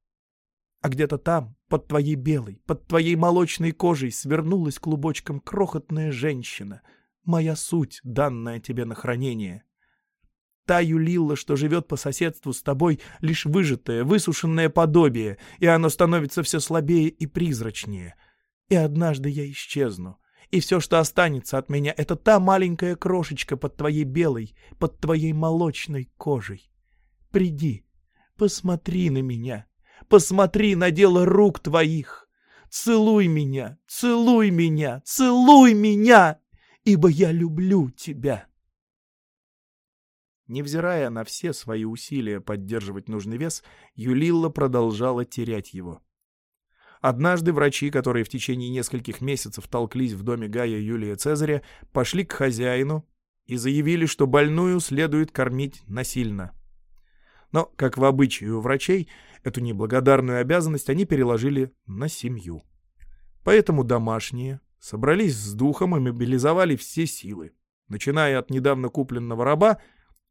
А где-то там, под твоей белой, под твоей молочной кожей, свернулась клубочком крохотная женщина, моя суть, данная тебе на хранение. Та Юлилла, что живет по соседству с тобой, лишь выжатое, высушенное подобие, и оно становится все слабее и призрачнее. И однажды я исчезну, и все, что останется от меня, это та маленькая крошечка под твоей белой, под твоей молочной кожей. Приди, посмотри на меня, посмотри на дело рук твоих. Целуй меня, целуй меня, целуй меня, ибо я люблю тебя. Невзирая на все свои усилия поддерживать нужный вес, Юлилла продолжала терять его. Однажды врачи, которые в течение нескольких месяцев толклись в доме Гая Юлия Цезаря, пошли к хозяину и заявили, что больную следует кормить насильно. Но, как в обычае у врачей, эту неблагодарную обязанность они переложили на семью. Поэтому домашние собрались с духом и мобилизовали все силы, начиная от недавно купленного раба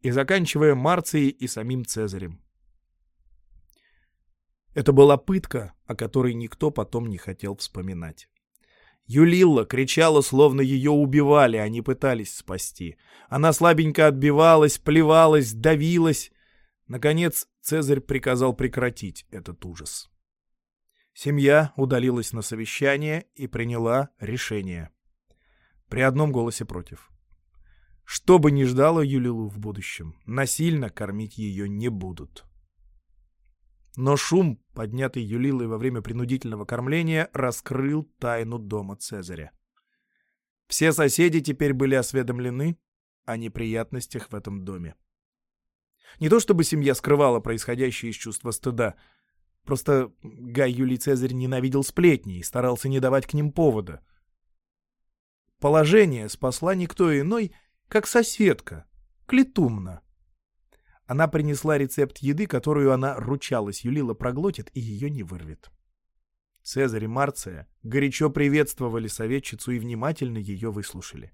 и заканчивая Марцией и самим Цезарем. Это была пытка, о которой никто потом не хотел вспоминать. Юлилла кричала, словно ее убивали, а не пытались спасти. Она слабенько отбивалась, плевалась, давилась. Наконец Цезарь приказал прекратить этот ужас. Семья удалилась на совещание и приняла решение. При одном голосе против. Что бы ни ждало Юлилу в будущем, насильно кормить ее не будут. Но шум, поднятый Юлилой во время принудительного кормления, раскрыл тайну дома Цезаря. Все соседи теперь были осведомлены о неприятностях в этом доме. Не то чтобы семья скрывала происходящее из чувства стыда, просто Гай Юлий Цезарь ненавидел сплетни и старался не давать к ним повода. Положение спасла никто иной, как соседка, Клетумна. Она принесла рецепт еды, которую она ручалась, Юлила проглотит и ее не вырвет. Цезарь и Марция горячо приветствовали советчицу и внимательно ее выслушали.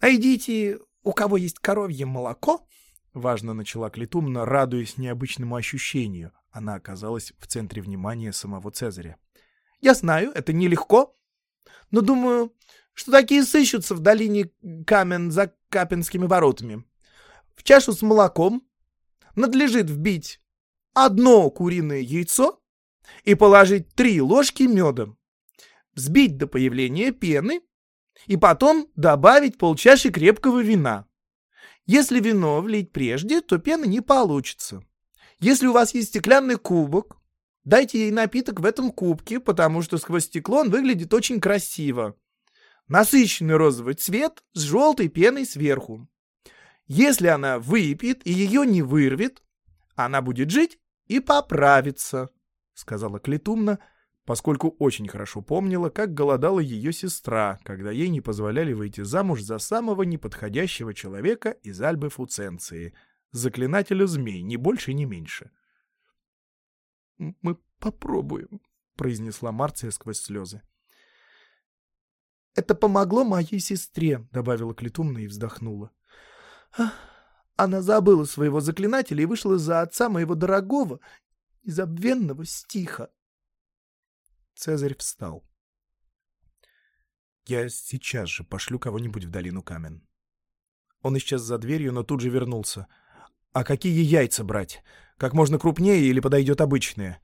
«Найдите, у кого есть коровье молоко?» — важно начала Клетумна, радуясь необычному ощущению. Она оказалась в центре внимания самого Цезаря. «Я знаю, это нелегко, но, думаю, что такие сыщутся в долине Камен за Капинскими воротами. В чашу с молоком надлежит вбить одно куриное яйцо и положить три ложки меда, взбить до появления пены и потом добавить полчаши крепкого вина. Если вино влить прежде, то пены не получится. Если у вас есть стеклянный кубок, дайте ей напиток в этом кубке, потому что сквозь стекло он выглядит очень красиво. Насыщенный розовый цвет с желтой пеной сверху. Если она выпьет и ее не вырвет, она будет жить и поправится, — сказала Клетумна, поскольку очень хорошо помнила, как голодала ее сестра, когда ей не позволяли выйти замуж за самого неподходящего человека из Альбы Фуценции, заклинателя змей, ни больше, ни меньше. — Мы попробуем, — произнесла Марция сквозь слезы. — Это помогло моей сестре, — добавила Клетумна и вздохнула. Она забыла своего заклинателя и вышла за отца моего дорогого и забвенного стиха. Цезарь встал. «Я сейчас же пошлю кого-нибудь в долину Камен». Он исчез за дверью, но тут же вернулся. «А какие яйца брать? Как можно крупнее или подойдет обычные?»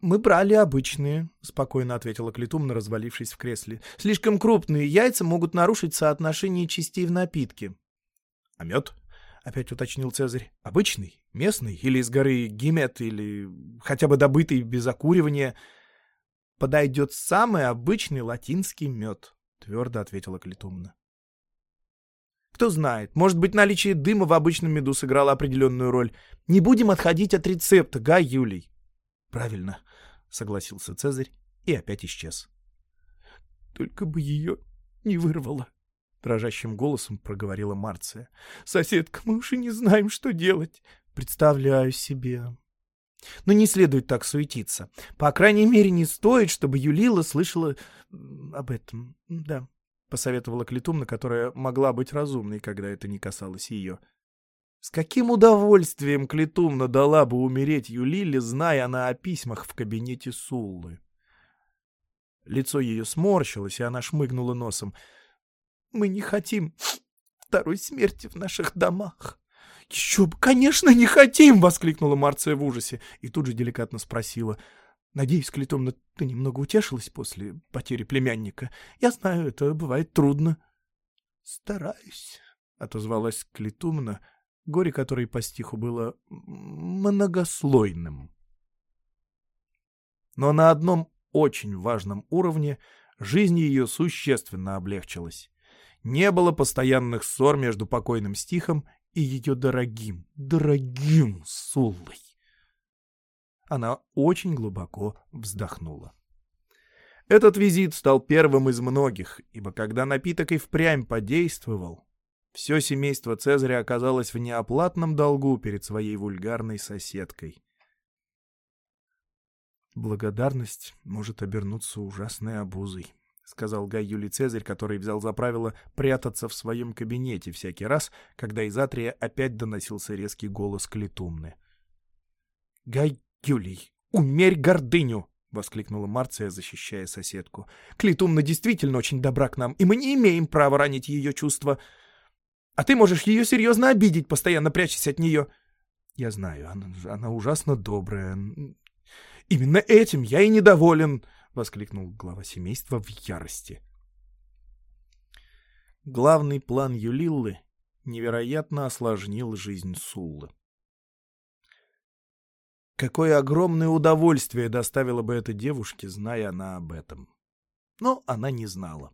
«Мы брали обычные», — спокойно ответила Клетумна, развалившись в кресле. «Слишком крупные яйца могут нарушить соотношение частей в напитке». «А мед?» — опять уточнил Цезарь. «Обычный? Местный? Или из горы Гимет? Или хотя бы добытый без окуривания?» «Подойдет самый обычный латинский мед», — твердо ответила Клетумна. Кто знает, может быть, наличие дыма в обычном меду сыграло определенную роль. Не будем отходить от рецепта, Гай Юлий. Правильно, согласился Цезарь и опять исчез. Только бы ее не вырвало дрожащим голосом проговорила Марция. Соседка, мы уж и не знаем, что делать. Представляю себе. Но не следует так суетиться. По крайней мере, не стоит, чтобы Юлила слышала об этом. Да, посоветовала Клетумна, которая могла быть разумной, когда это не касалось ее. С каким удовольствием Клетумна дала бы умереть Юлиле, зная она о письмах в кабинете Суллы. Лицо ее сморщилось, и она шмыгнула носом. Мы не хотим второй смерти в наших домах. — Еще бы, конечно, не хотим! — воскликнула Марция в ужасе и тут же деликатно спросила. — Надеюсь, Клитомна, ты немного утешилась после потери племянника? Я знаю, это бывает трудно. — Стараюсь, — отозвалась Клитумна, горе которой по стиху было многослойным. Но на одном очень важном уровне жизнь ее существенно облегчилась. Не было постоянных ссор между покойным стихом и ее дорогим, дорогим Суллой. Она очень глубоко вздохнула. Этот визит стал первым из многих, ибо когда напиток и впрямь подействовал, все семейство Цезаря оказалось в неоплатном долгу перед своей вульгарной соседкой. Благодарность может обернуться ужасной обузой, — сказал Гай Юлий Цезарь, который взял за правило прятаться в своем кабинете всякий раз, когда из Атрия опять доносился резкий голос Клетумны. — Гай Юлий, умерь гордыню! — воскликнула Марция, защищая соседку. — Клетумна действительно очень добра к нам, и мы не имеем права ранить ее чувства. А ты можешь ее серьезно обидеть, постоянно прячась от нее. — Я знаю, она, она ужасно добрая. Именно этим я и недоволен, — воскликнул глава семейства в ярости. Главный план Юлиллы невероятно осложнил жизнь Суллы. Какое огромное удовольствие доставило бы это девушке, зная она об этом. Но она не знала.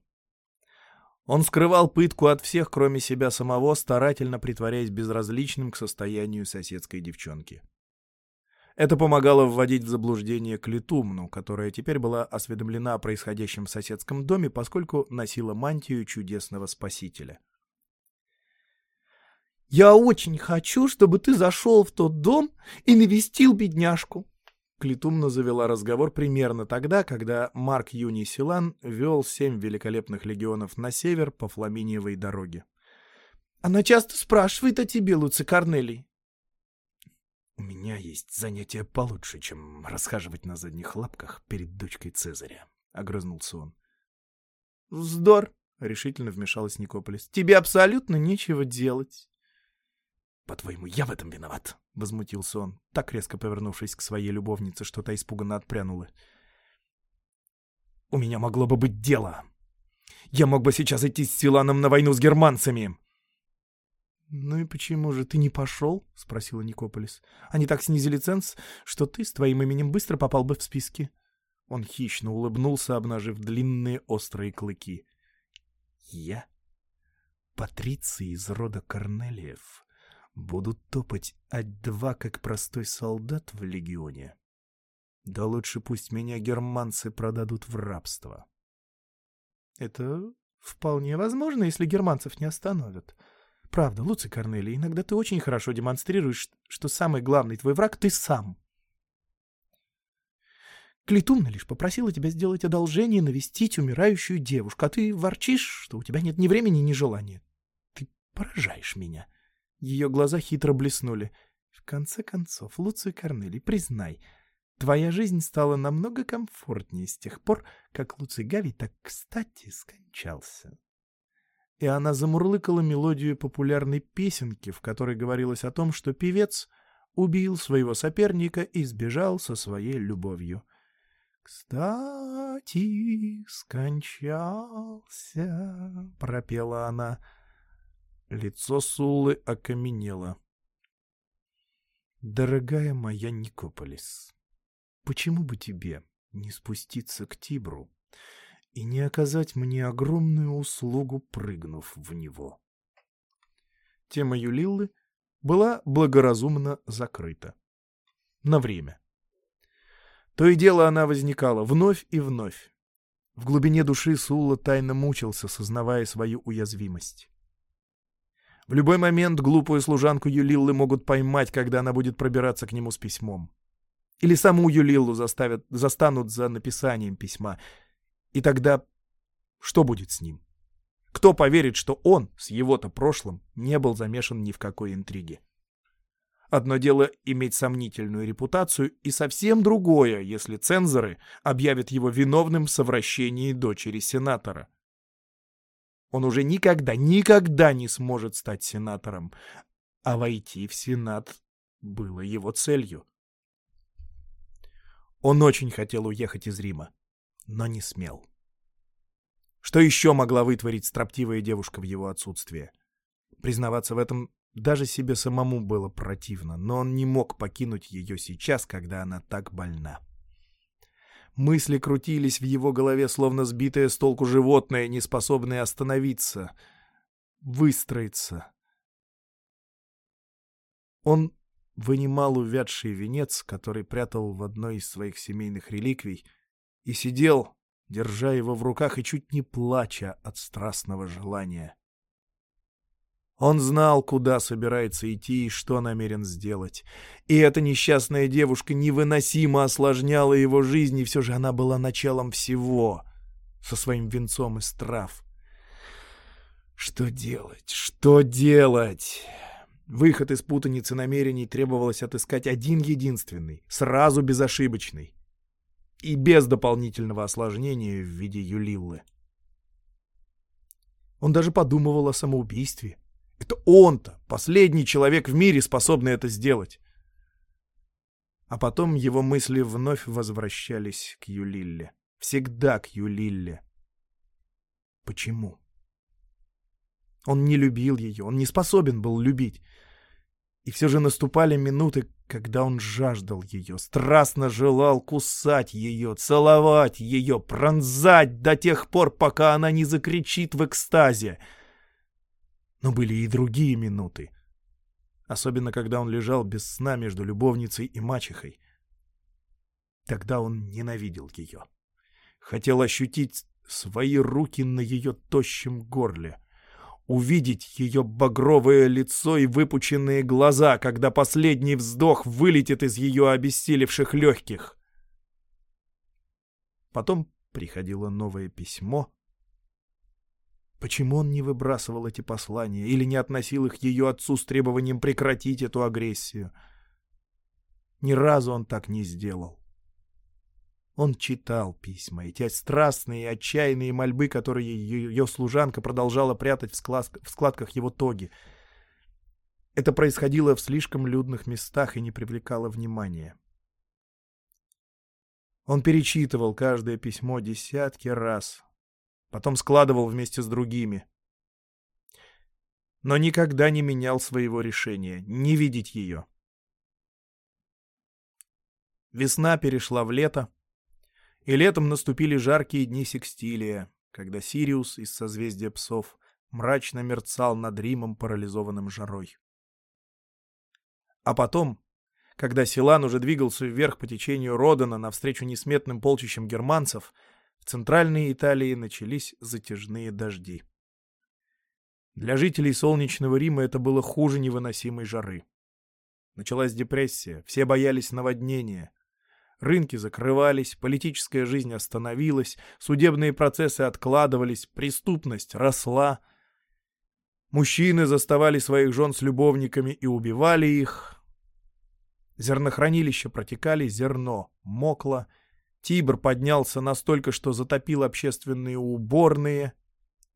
Он скрывал пытку от всех, кроме себя самого, старательно притворяясь безразличным к состоянию соседской девчонки. Это помогало вводить в заблуждение Клетумну, которая теперь была осведомлена о происходящем в соседском доме, поскольку носила мантию чудесного спасителя. «Я очень хочу, чтобы ты зашел в тот дом и навестил бедняжку», Клетумна завела разговор примерно тогда, когда Марк Юний Силан вел семь великолепных легионов на север по Фламиниевой дороге. «Она часто спрашивает о тебе, Луци Корнелий. У меня есть занятие получше, чем расхаживать на задних лапках перед дочкой Цезаря, — огрызнулся он. — Вздор, — решительно вмешалась Никополис. — Тебе абсолютно нечего делать. — По-твоему, я в этом виноват? — возмутился он, так резко повернувшись к своей любовнице, что та испуганно отпрянула. — У меня могло бы быть дело. Я мог бы сейчас идти с Силаном на войну с германцами. «Ну и почему же ты не пошел?» — спросила Никополис. «Они так снизили ценз, что ты с твоим именем быстро попал бы в списки». Он хищно улыбнулся, обнажив длинные острые клыки. «Я? Патриции из рода Корнелиев буду топать ать-два, как простой солдат в легионе? Да лучше пусть меня германцы продадут в рабство». «Это вполне возможно, если германцев не остановят», Правда, Луций Корнелий, иногда ты очень хорошо демонстрируешь, что самый главный твой враг — ты сам. Клетумна лишь попросила тебя сделать одолжение навестить умирающую девушку, а ты ворчишь, что у тебя нет ни времени, ни желания. Ты поражаешь меня. Ее глаза хитро блеснули. В конце концов, Луций Корнелий, признай, твоя жизнь стала намного комфортнее с тех пор, как Луций Гавий так кстати скончался и она замурлыкала мелодию популярной песенки, в которой говорилось о том, что певец убил своего соперника и сбежал со своей любовью. «Кстати, скончался», — пропела она. Лицо Сулы окаменело. «Дорогая моя Никополис, почему бы тебе не спуститься к Тибру и не оказать мне огромную услугу, прыгнув в него. Тема Юлиллы была благоразумно закрыта. На время. То и дело она возникала вновь и вновь. В глубине души Сула тайно мучился, сознавая свою уязвимость. В любой момент глупую служанку Юлиллы могут поймать, когда она будет пробираться к нему с письмом. Или саму Юлиллу заставят, застанут за написанием письма — и тогда что будет с ним? Кто поверит, что он с его-то прошлым не был замешан ни в какой интриге? Одно дело иметь сомнительную репутацию, и совсем другое, если цензоры объявят его виновным в совращении дочери сенатора. Он уже никогда, никогда не сможет стать сенатором, а войти в сенат было его целью. Он очень хотел уехать из Рима но не смел. Что еще могла вытворить строптивая девушка в его отсутствие? Признаваться в этом даже себе самому было противно, но он не мог покинуть ее сейчас, когда она так больна. Мысли крутились в его голове, словно сбитое с толку животное, не способное остановиться, выстроиться. Он вынимал увядший венец, который прятал в одной из своих семейных реликвий, и сидел, держа его в руках и чуть не плача от страстного желания. Он знал, куда собирается идти и что намерен сделать. И эта несчастная девушка невыносимо осложняла его жизнь, и все же она была началом всего, со своим венцом из трав. Что делать? Что делать? Выход из путаницы намерений требовалось отыскать один единственный, сразу безошибочный и без дополнительного осложнения в виде Юлиллы. Он даже подумывал о самоубийстве. Это он-то, последний человек в мире, способный это сделать. А потом его мысли вновь возвращались к Юлилле. Всегда к Юлилле. Почему? Он не любил ее, он не способен был любить. И все же наступали минуты, когда он жаждал ее, страстно желал кусать ее, целовать ее, пронзать до тех пор, пока она не закричит в экстазе. Но были и другие минуты, особенно когда он лежал без сна между любовницей и мачехой. Тогда он ненавидел ее. Хотел ощутить свои руки на ее тощем горле — увидеть ее багровое лицо и выпученные глаза, когда последний вздох вылетит из ее обессилевших легких. Потом приходило новое письмо. Почему он не выбрасывал эти послания или не относил их ее отцу с требованием прекратить эту агрессию? Ни разу он так не сделал. Он читал письма, эти страстные и отчаянные мольбы, которые ее служанка продолжала прятать в, складках его тоги. Это происходило в слишком людных местах и не привлекало внимания. Он перечитывал каждое письмо десятки раз, потом складывал вместе с другими. но никогда не менял своего решения не видеть ее. Весна перешла в лето, и летом наступили жаркие дни секстилия, когда Сириус из созвездия псов мрачно мерцал над Римом, парализованным жарой. А потом, когда Силан уже двигался вверх по течению Родана навстречу несметным полчищам германцев, в центральной Италии начались затяжные дожди. Для жителей солнечного Рима это было хуже невыносимой жары. Началась депрессия, все боялись наводнения. Рынки закрывались, политическая жизнь остановилась, судебные процессы откладывались, преступность росла. Мужчины заставали своих жен с любовниками и убивали их. Зернохранилища протекали, зерно мокло. Тибр поднялся настолько, что затопил общественные уборные.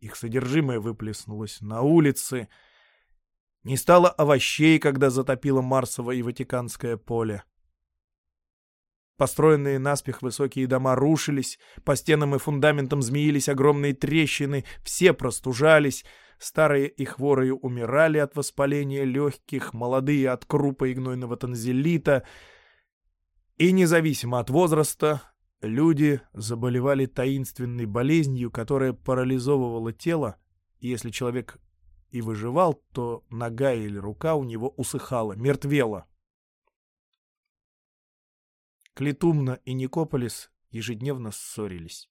Их содержимое выплеснулось на улицы. Не стало овощей, когда затопило Марсово и Ватиканское поле. Построенные наспех высокие дома рушились, по стенам и фундаментам змеились огромные трещины, все простужались, старые и хворые умирали от воспаления легких, молодые от крупа и гнойного танзелита. И независимо от возраста, люди заболевали таинственной болезнью, которая парализовывала тело, и если человек и выживал, то нога или рука у него усыхала, мертвела. Клетумна и Никополис ежедневно ссорились.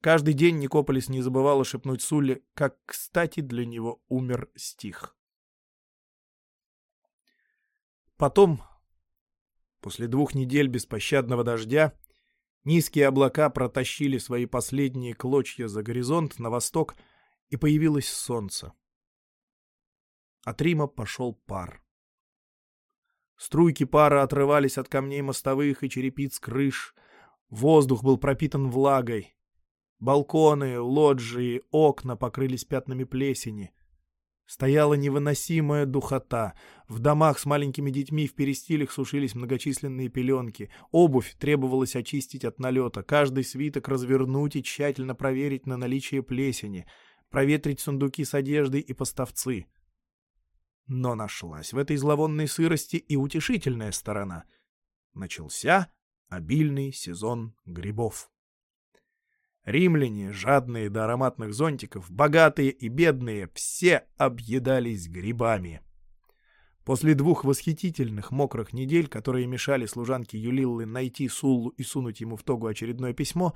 Каждый день Никополис не забывала шепнуть Суле, как кстати для него умер стих. Потом, после двух недель беспощадного дождя, низкие облака протащили свои последние клочья за горизонт на восток, и появилось солнце. От Рима пошел пар. Струйки пара отрывались от камней мостовых и черепиц крыш. Воздух был пропитан влагой. Балконы, лоджии, окна покрылись пятнами плесени. Стояла невыносимая духота. В домах с маленькими детьми в перестилях сушились многочисленные пеленки. Обувь требовалось очистить от налета. Каждый свиток развернуть и тщательно проверить на наличие плесени. Проветрить сундуки с одеждой и поставцы. Но нашлась в этой зловонной сырости и утешительная сторона. Начался обильный сезон грибов. Римляне, жадные до ароматных зонтиков, богатые и бедные, все объедались грибами. После двух восхитительных мокрых недель, которые мешали служанке Юлиллы найти Суллу и сунуть ему в тогу очередное письмо,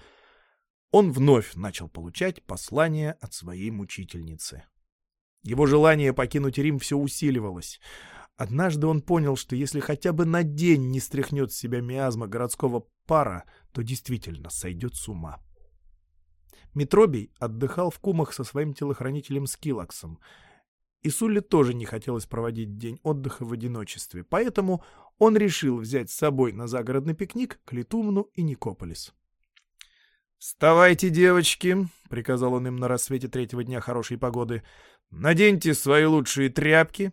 он вновь начал получать послания от своей мучительницы. Его желание покинуть Рим все усиливалось. Однажды он понял, что если хотя бы на день не стряхнет с себя миазма городского пара, то действительно сойдет с ума. Митробий отдыхал в кумах со своим телохранителем Скилаксом. И Сулле тоже не хотелось проводить день отдыха в одиночестве, поэтому он решил взять с собой на загородный пикник Клитумну и Никополис. «Вставайте, девочки!» — приказал он им на рассвете третьего дня хорошей погоды. Наденьте свои лучшие тряпки,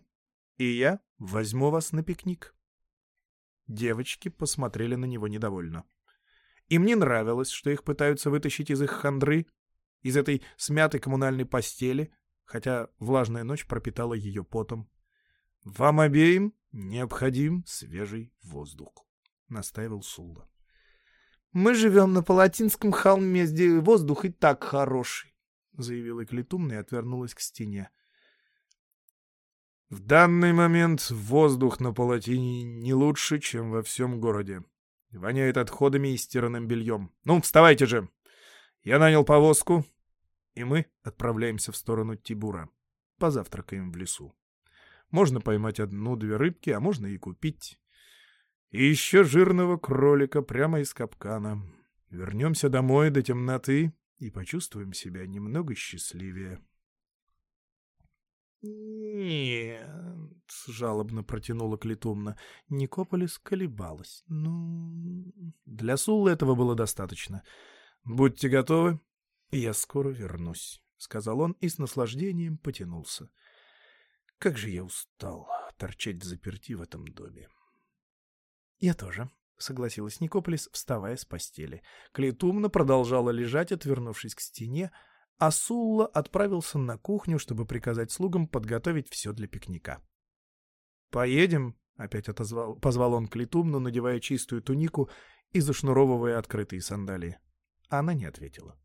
и я возьму вас на пикник. Девочки посмотрели на него недовольно. Им не нравилось, что их пытаются вытащить из их хандры, из этой смятой коммунальной постели, хотя влажная ночь пропитала ее потом. — Вам обеим необходим свежий воздух, — настаивал Сулла. — Мы живем на Палатинском холме, где воздух и так хороший. — заявила Клетумна и отвернулась к стене. «В данный момент воздух на Палатине не лучше, чем во всем городе. Воняет отходами и стиранным бельем. Ну, вставайте же! Я нанял повозку, и мы отправляемся в сторону Тибура. Позавтракаем в лесу. Можно поймать одну-две рыбки, а можно и купить. И еще жирного кролика прямо из капкана. Вернемся домой до темноты и почувствуем себя немного счастливее. «Нет», — жалобно протянула Клетумна. Никополис колебалась. «Ну...» Для Суллы этого было достаточно. «Будьте готовы, я скоро вернусь», — сказал он и с наслаждением потянулся. «Как же я устал торчать заперти в этом доме». «Я тоже», — согласилась Никополис, вставая с постели. Клетумна продолжала лежать, отвернувшись к стене, а Сулла отправился на кухню, чтобы приказать слугам подготовить все для пикника. «Поедем?» — опять отозвал, позвал он Клитумну, надевая чистую тунику и зашнуровывая открытые сандалии. Она не ответила.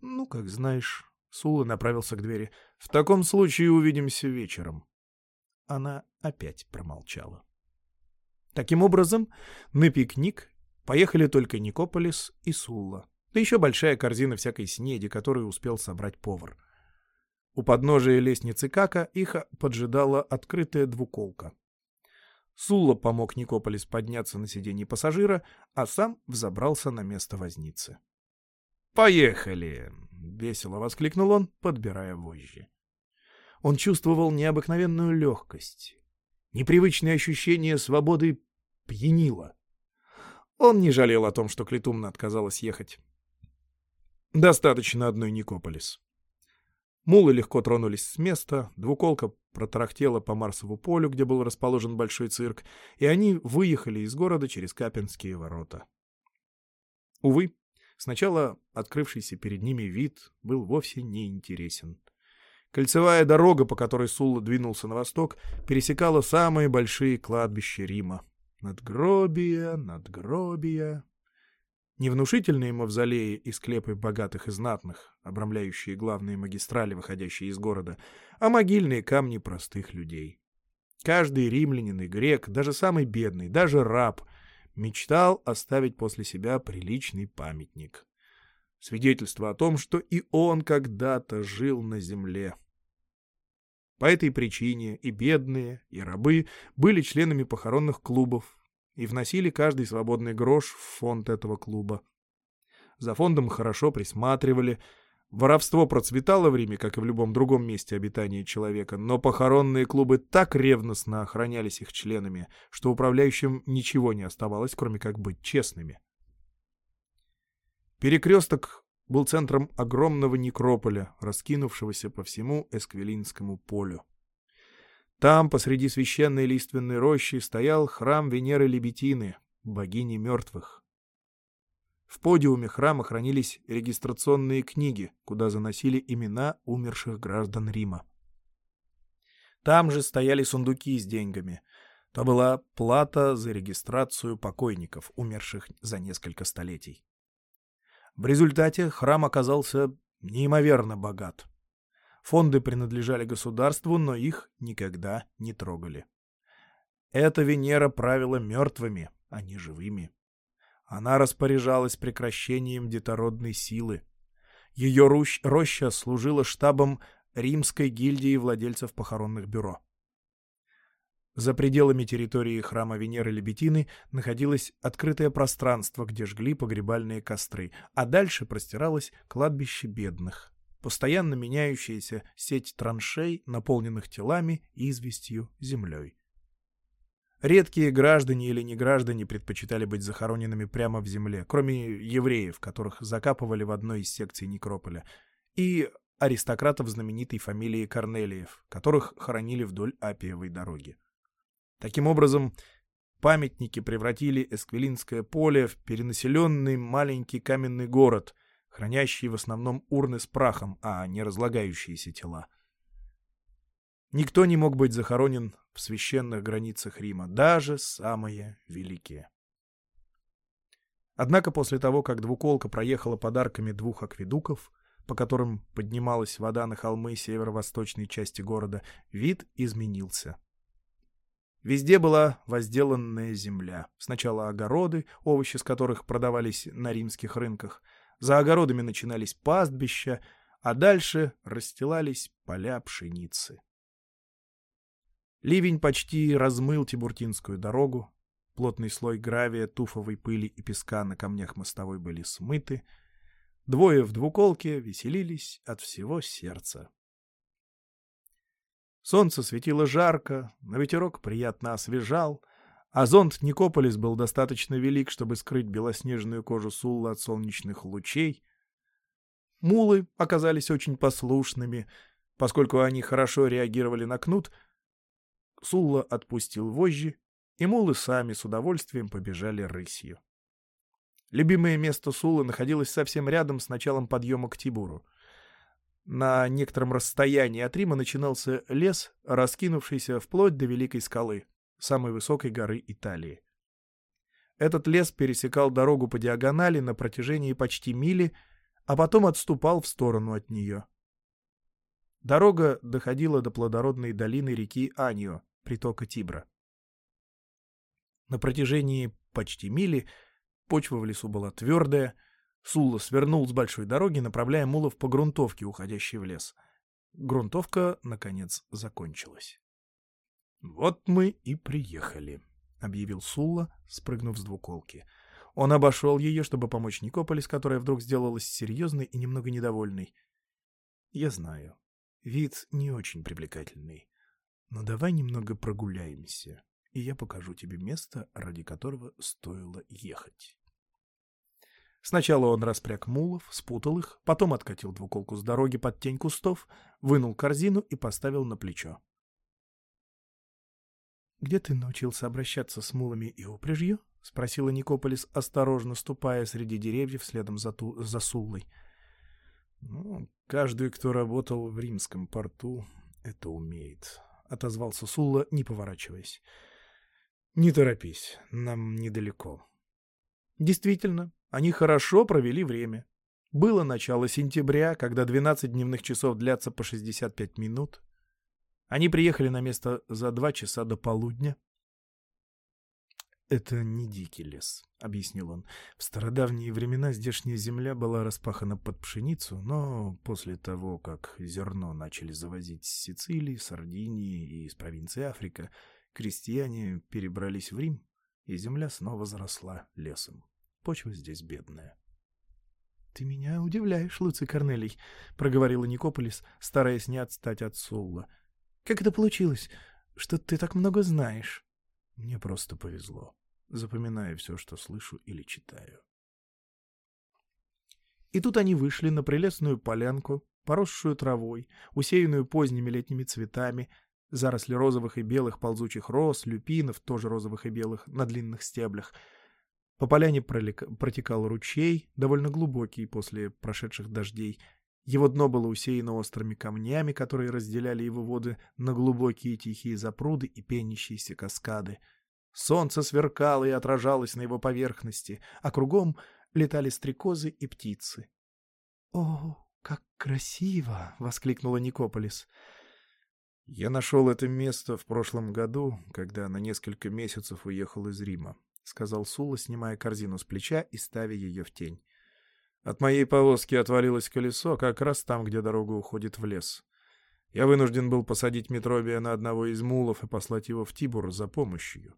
«Ну, как знаешь». Сула направился к двери. «В таком случае увидимся вечером». Она опять промолчала. Таким образом, на пикник поехали только Никополис и Сулла да еще большая корзина всякой снеди, которую успел собрать повар. У подножия лестницы Кака их поджидала открытая двуколка. Сулла помог Никополис подняться на сиденье пассажира, а сам взобрался на место возницы. «Поехали!» — весело воскликнул он, подбирая вожжи. Он чувствовал необыкновенную легкость. Непривычное ощущение свободы пьянило. Он не жалел о том, что Клетумна отказалась ехать. Достаточно одной Никополис. Мулы легко тронулись с места, двуколка протарахтела по Марсову полю, где был расположен большой цирк, и они выехали из города через Капинские ворота. Увы, сначала открывшийся перед ними вид был вовсе не интересен. Кольцевая дорога, по которой Сулла двинулся на восток, пересекала самые большие кладбища Рима. Надгробия, надгробия, Невнушительные мавзолеи и склепы богатых и знатных, обрамляющие главные магистрали, выходящие из города, а могильные камни простых людей. Каждый римлянин и грек, даже самый бедный, даже раб, мечтал оставить после себя приличный памятник. Свидетельство о том, что и он когда-то жил на земле. По этой причине и бедные, и рабы были членами похоронных клубов, и вносили каждый свободный грош в фонд этого клуба. За фондом хорошо присматривали. Воровство процветало в Риме, как и в любом другом месте обитания человека, но похоронные клубы так ревностно охранялись их членами, что управляющим ничего не оставалось, кроме как быть честными. Перекресток был центром огромного некрополя, раскинувшегося по всему Эсквилинскому полю. Там, посреди священной лиственной рощи, стоял храм Венеры Лебетины, богини мертвых. В подиуме храма хранились регистрационные книги, куда заносили имена умерших граждан Рима. Там же стояли сундуки с деньгами. То была плата за регистрацию покойников, умерших за несколько столетий. В результате храм оказался неимоверно богат. Фонды принадлежали государству, но их никогда не трогали. Эта Венера правила мертвыми, а не живыми. Она распоряжалась прекращением детородной силы. Ее роща служила штабом римской гильдии владельцев похоронных бюро. За пределами территории храма Венеры Лебетины находилось открытое пространство, где жгли погребальные костры, а дальше простиралось кладбище бедных постоянно меняющаяся сеть траншей, наполненных телами, известью, землей. Редкие граждане или неграждане предпочитали быть захороненными прямо в земле, кроме евреев, которых закапывали в одной из секций некрополя, и аристократов знаменитой фамилии Корнелиев, которых хоронили вдоль Апиевой дороги. Таким образом, памятники превратили Эсквилинское поле в перенаселенный маленький каменный город, хранящие в основном урны с прахом, а не разлагающиеся тела. Никто не мог быть захоронен в священных границах Рима, даже самые великие. Однако после того, как двуколка проехала подарками двух акведуков, по которым поднималась вода на холмы северо-восточной части города, вид изменился. Везде была возделанная земля. Сначала огороды, овощи с которых продавались на римских рынках, за огородами начинались пастбища, а дальше расстилались поля пшеницы. Ливень почти размыл Тибуртинскую дорогу. Плотный слой гравия, туфовой пыли и песка на камнях мостовой были смыты. Двое в двуколке веселились от всего сердца. Солнце светило жарко, на ветерок приятно освежал, а зонт Никополис был достаточно велик, чтобы скрыть белоснежную кожу Сулла от солнечных лучей. Мулы оказались очень послушными, поскольку они хорошо реагировали на кнут. Сулла отпустил вожжи, и мулы сами с удовольствием побежали рысью. Любимое место Сулла находилось совсем рядом с началом подъема к Тибуру. На некотором расстоянии от Рима начинался лес, раскинувшийся вплоть до Великой скалы, самой высокой горы Италии. Этот лес пересекал дорогу по диагонали на протяжении почти мили, а потом отступал в сторону от нее. Дорога доходила до плодородной долины реки Анио, притока Тибра. На протяжении почти мили почва в лесу была твердая, Сулла свернул с большой дороги, направляя мулов по грунтовке, уходящей в лес. Грунтовка, наконец, закончилась. «Вот мы и приехали», — объявил Сулла, спрыгнув с двуколки. Он обошел ее, чтобы помочь Никополис, которая вдруг сделалась серьезной и немного недовольной. «Я знаю. Вид не очень привлекательный. Но давай немного прогуляемся, и я покажу тебе место, ради которого стоило ехать». Сначала он распряг мулов, спутал их, потом откатил двуколку с дороги под тень кустов, вынул корзину и поставил на плечо. «Где ты научился обращаться с мулами и упряжью?» — спросила Никополис, осторожно ступая среди деревьев следом за, ту, за Суллой. «Ну, каждый, кто работал в римском порту, это умеет», — отозвался Сулла, не поворачиваясь. «Не торопись, нам недалеко». Действительно, они хорошо провели время. Было начало сентября, когда 12 дневных часов длятся по 65 минут. Они приехали на место за два часа до полудня. «Это не дикий лес», — объяснил он. «В стародавние времена здешняя земля была распахана под пшеницу, но после того, как зерно начали завозить с Сицилии, Сардинии и из провинции Африка, крестьяне перебрались в Рим, и земля снова заросла лесом. Почва здесь бедная. — Ты меня удивляешь, Луций Корнелий, — проговорила Никополис, стараясь не отстать от Сулла. — Как это получилось, что ты так много знаешь? — Мне просто повезло. Запоминаю все, что слышу или читаю. И тут они вышли на прелестную полянку, поросшую травой, усеянную поздними летними цветами, заросли розовых и белых ползучих роз, люпинов, тоже розовых и белых, на длинных стеблях — по поляне протекал ручей, довольно глубокий после прошедших дождей. Его дно было усеяно острыми камнями, которые разделяли его воды на глубокие тихие запруды и пенящиеся каскады. Солнце сверкало и отражалось на его поверхности, а кругом летали стрекозы и птицы. — О, как красиво! — воскликнула Никополис. Я нашел это место в прошлом году, когда на несколько месяцев уехал из Рима. — сказал Сула, снимая корзину с плеча и ставя ее в тень. «От моей повозки отвалилось колесо как раз там, где дорога уходит в лес. Я вынужден был посадить Метробия на одного из мулов и послать его в Тибур за помощью.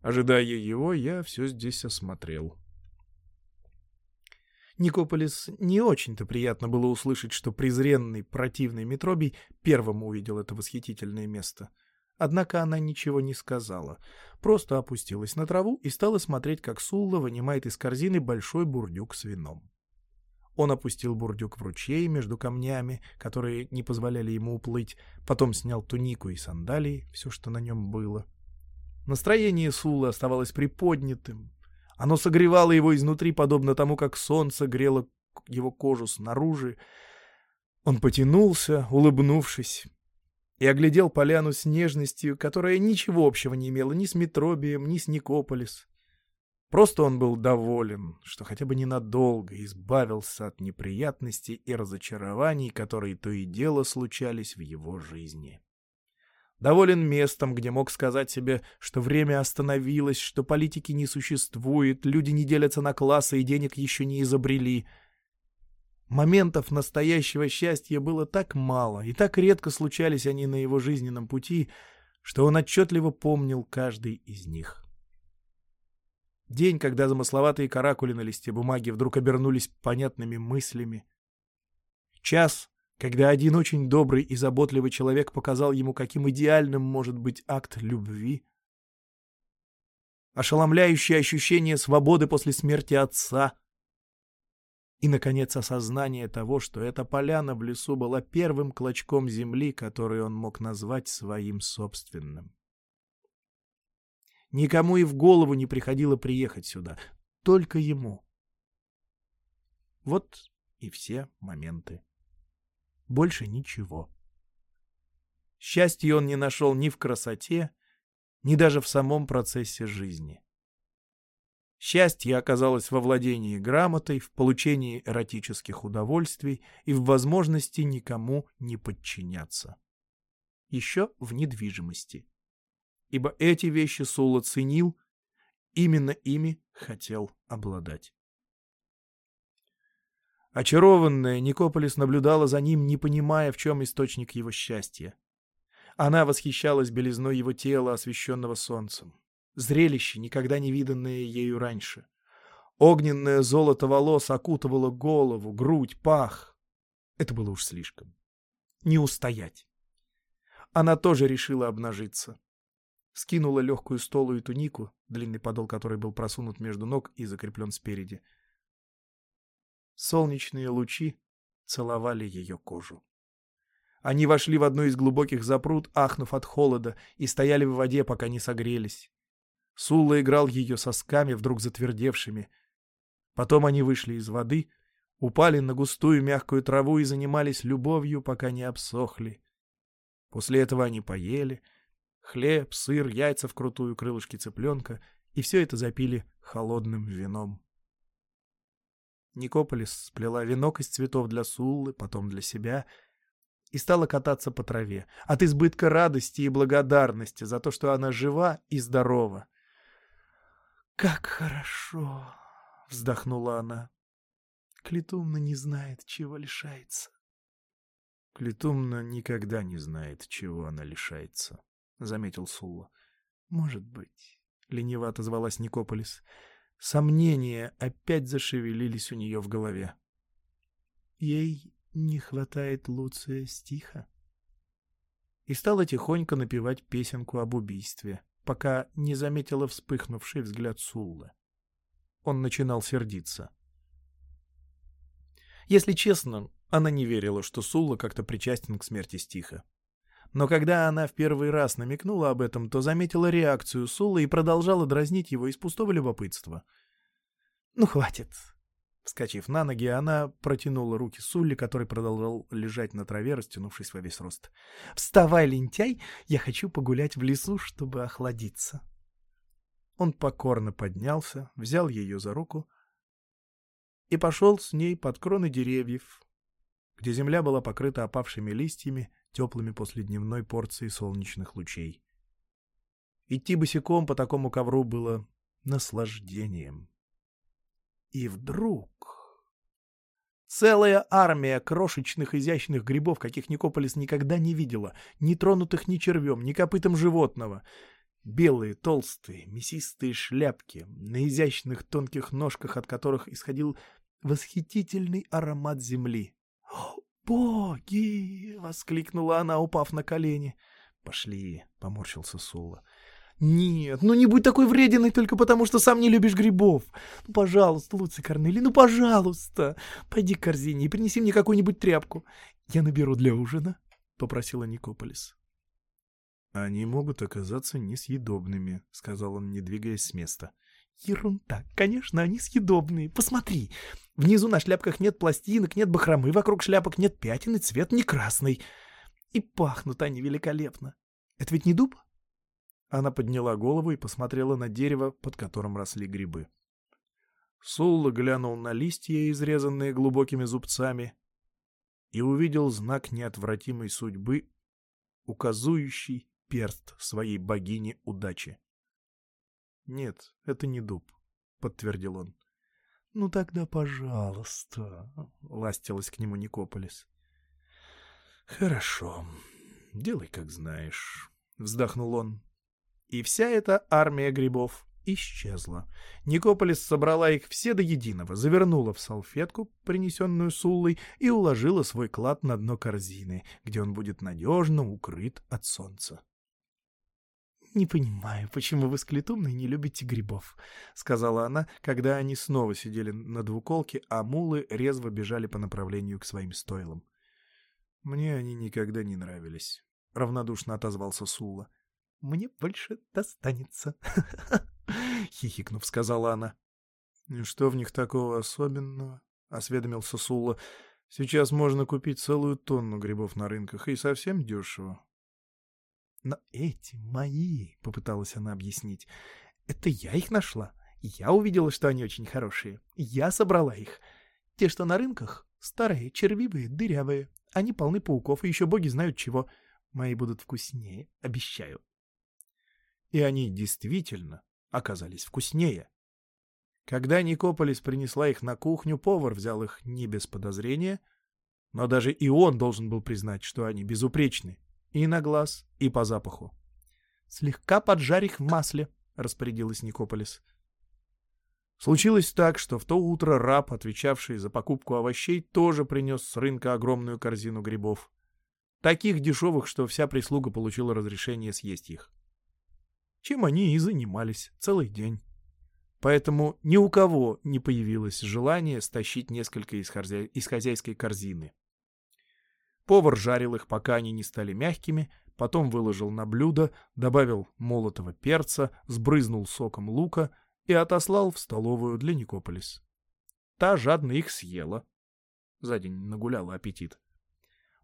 Ожидая его, я все здесь осмотрел». Никополис не очень-то приятно было услышать, что презренный, противный Метробий первым увидел это восхитительное место — Однако она ничего не сказала, просто опустилась на траву и стала смотреть, как Сулла вынимает из корзины большой бурдюк с вином. Он опустил бурдюк в ручей между камнями, которые не позволяли ему уплыть, потом снял тунику и сандалии, все, что на нем было. Настроение Суллы оставалось приподнятым. Оно согревало его изнутри, подобно тому, как солнце грело его кожу снаружи. Он потянулся, улыбнувшись, и оглядел поляну с нежностью, которая ничего общего не имела ни с Метробием, ни с Никополис. Просто он был доволен, что хотя бы ненадолго избавился от неприятностей и разочарований, которые то и дело случались в его жизни. Доволен местом, где мог сказать себе, что время остановилось, что политики не существует, люди не делятся на классы и денег еще не изобрели — Моментов настоящего счастья было так мало, и так редко случались они на его жизненном пути, что он отчетливо помнил каждый из них. День, когда замысловатые каракули на листе бумаги вдруг обернулись понятными мыслями. Час, когда один очень добрый и заботливый человек показал ему, каким идеальным может быть акт любви. Ошеломляющее ощущение свободы после смерти отца — и, наконец, осознание того, что эта поляна в лесу была первым клочком земли, который он мог назвать своим собственным. Никому и в голову не приходило приехать сюда, только ему. Вот и все моменты. Больше ничего. Счастья он не нашел ни в красоте, ни даже в самом процессе жизни. Счастье оказалось во владении грамотой, в получении эротических удовольствий и в возможности никому не подчиняться. Еще в недвижимости. Ибо эти вещи Сула ценил, именно ими хотел обладать. Очарованная, Никополис наблюдала за ним, не понимая, в чем источник его счастья. Она восхищалась белизной его тела, освещенного солнцем. Зрелище, никогда не виданное ею раньше. Огненное золото волос окутывало голову, грудь, пах. Это было уж слишком. Не устоять. Она тоже решила обнажиться. Скинула легкую столу и тунику, длинный подол которой был просунут между ног и закреплен спереди. Солнечные лучи целовали ее кожу. Они вошли в одну из глубоких запрут, ахнув от холода, и стояли в воде, пока не согрелись. Сулла играл ее сосками, вдруг затвердевшими. Потом они вышли из воды, упали на густую мягкую траву и занимались любовью, пока не обсохли. После этого они поели. Хлеб, сыр, яйца вкрутую, крылышки цыпленка. И все это запили холодным вином. Никополис сплела венок из цветов для Суллы, потом для себя — и стала кататься по траве. От избытка радости и благодарности за то, что она жива и здорова. «Как хорошо!» — вздохнула она. Клетумна не знает, чего лишается. Клетумна никогда не знает, чего она лишается, — заметил Сула. Может быть, — лениво отозвалась Никополис. Сомнения опять зашевелились у нее в голове. Ей не хватает Луция стиха. И стала тихонько напевать песенку об убийстве, пока не заметила вспыхнувший взгляд Суллы. Он начинал сердиться. Если честно, она не верила, что Сулла как-то причастен к смерти стиха. Но когда она в первый раз намекнула об этом, то заметила реакцию Суллы и продолжала дразнить его из пустого любопытства. «Ну, хватит. Вскочив на ноги, она протянула руки Сулли, который продолжал лежать на траве, растянувшись во весь рост. «Вставай, лентяй! Я хочу погулять в лесу, чтобы охладиться!» Он покорно поднялся, взял ее за руку и пошел с ней под кроны деревьев, где земля была покрыта опавшими листьями, теплыми после дневной порции солнечных лучей. Идти босиком по такому ковру было наслаждением. И вдруг... Целая армия крошечных изящных грибов, каких Никополис никогда не видела, не тронутых ни червем, ни копытом животного. Белые, толстые, мясистые шляпки, на изящных тонких ножках, от которых исходил восхитительный аромат земли. «Боги!» — воскликнула она, упав на колени. «Пошли!» — поморщился Сула. «Нет, ну не будь такой врединой только потому, что сам не любишь грибов. Ну, пожалуйста, Луций Корнелий, ну, пожалуйста. Пойди к корзине и принеси мне какую-нибудь тряпку. Я наберу для ужина», — попросила Никополис. «Они могут оказаться несъедобными», — сказал он, не двигаясь с места. «Ерунда. Конечно, они съедобные. Посмотри. Внизу на шляпках нет пластинок, нет бахромы, вокруг шляпок нет пятен, и цвет не красный. И пахнут они великолепно. Это ведь не дуб?» Она подняла голову и посмотрела на дерево, под которым росли грибы. Сулла глянул на листья, изрезанные глубокими зубцами, и увидел знак неотвратимой судьбы, указующий перст своей богини удачи. «Нет, это не дуб», — подтвердил он. «Ну тогда, пожалуйста», — ластилась к нему Никополис. «Хорошо, делай, как знаешь», — вздохнул он. И вся эта армия грибов исчезла. Никополис собрала их все до единого, завернула в салфетку, принесенную Суллой, и уложила свой клад на дно корзины, где он будет надежно укрыт от солнца. «Не понимаю, почему вы с Клетумной не любите грибов», — сказала она, когда они снова сидели на двуколке, а мулы резво бежали по направлению к своим стойлам. «Мне они никогда не нравились», — равнодушно отозвался Сула мне больше достанется. Хихикнув, сказала она. — И что в них такого особенного? — осведомился Сула. Сейчас можно купить целую тонну грибов на рынках, и совсем дешево. «Но эти мои», — попыталась она объяснить. «Это я их нашла. Я увидела, что они очень хорошие. Я собрала их. Те, что на рынках, старые, червивые, дырявые. Они полны пауков, и еще боги знают чего. Мои будут вкуснее, обещаю». И они действительно оказались вкуснее. Когда Никополис принесла их на кухню, повар взял их не без подозрения, но даже и он должен был признать, что они безупречны и на глаз, и по запаху. «Слегка поджарь их в масле», — распорядилась Никополис. Случилось так, что в то утро раб, отвечавший за покупку овощей, тоже принес с рынка огромную корзину грибов. Таких дешевых, что вся прислуга получила разрешение съесть их. Чем они и занимались целый день. Поэтому ни у кого не появилось желания стащить несколько из, хозя... из хозяйской корзины. Повар жарил их, пока они не стали мягкими, потом выложил на блюдо, добавил молотого перца, сбрызнул соком лука и отослал в столовую для Никополис. Та жадно их съела. За день нагуляла аппетит.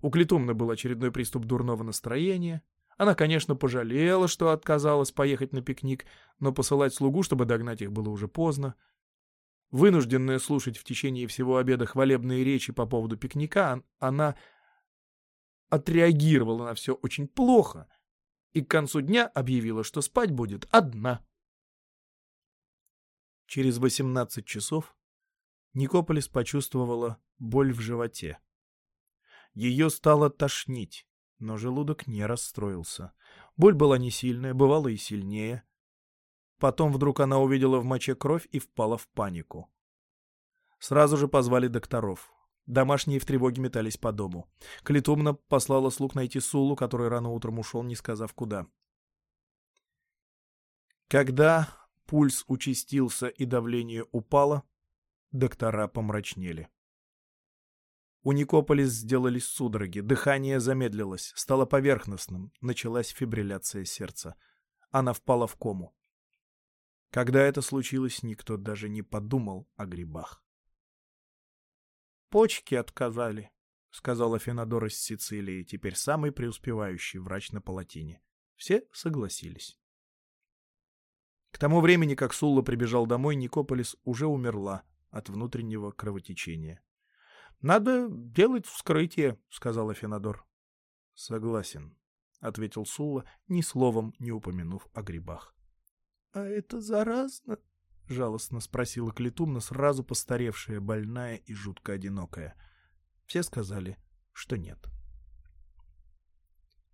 У Клетумны был очередной приступ дурного настроения. Она, конечно, пожалела, что отказалась поехать на пикник, но посылать слугу, чтобы догнать их, было уже поздно. Вынужденная слушать в течение всего обеда хвалебные речи по поводу пикника, она отреагировала на все очень плохо и к концу дня объявила, что спать будет одна. Через 18 часов Никополис почувствовала боль в животе. Ее стало тошнить, но желудок не расстроился. Боль была не сильная, бывала и сильнее. Потом вдруг она увидела в моче кровь и впала в панику. Сразу же позвали докторов. Домашние в тревоге метались по дому. Клитумна послала слуг найти Сулу, который рано утром ушел, не сказав куда. Когда пульс участился и давление упало, доктора помрачнели. У Никополис сделались судороги, дыхание замедлилось, стало поверхностным, началась фибрилляция сердца. Она впала в кому. Когда это случилось, никто даже не подумал о грибах почки отказали, — сказала Фенодор из Сицилии, теперь самый преуспевающий врач на палатине. Все согласились. К тому времени, как Сулла прибежал домой, Никополис уже умерла от внутреннего кровотечения. — Надо делать вскрытие, — сказала Фенодор. — Согласен, — ответил Сулла, ни словом не упомянув о грибах. — А это заразно? — жалостно спросила Клетумна, сразу постаревшая, больная и жутко одинокая. Все сказали, что нет.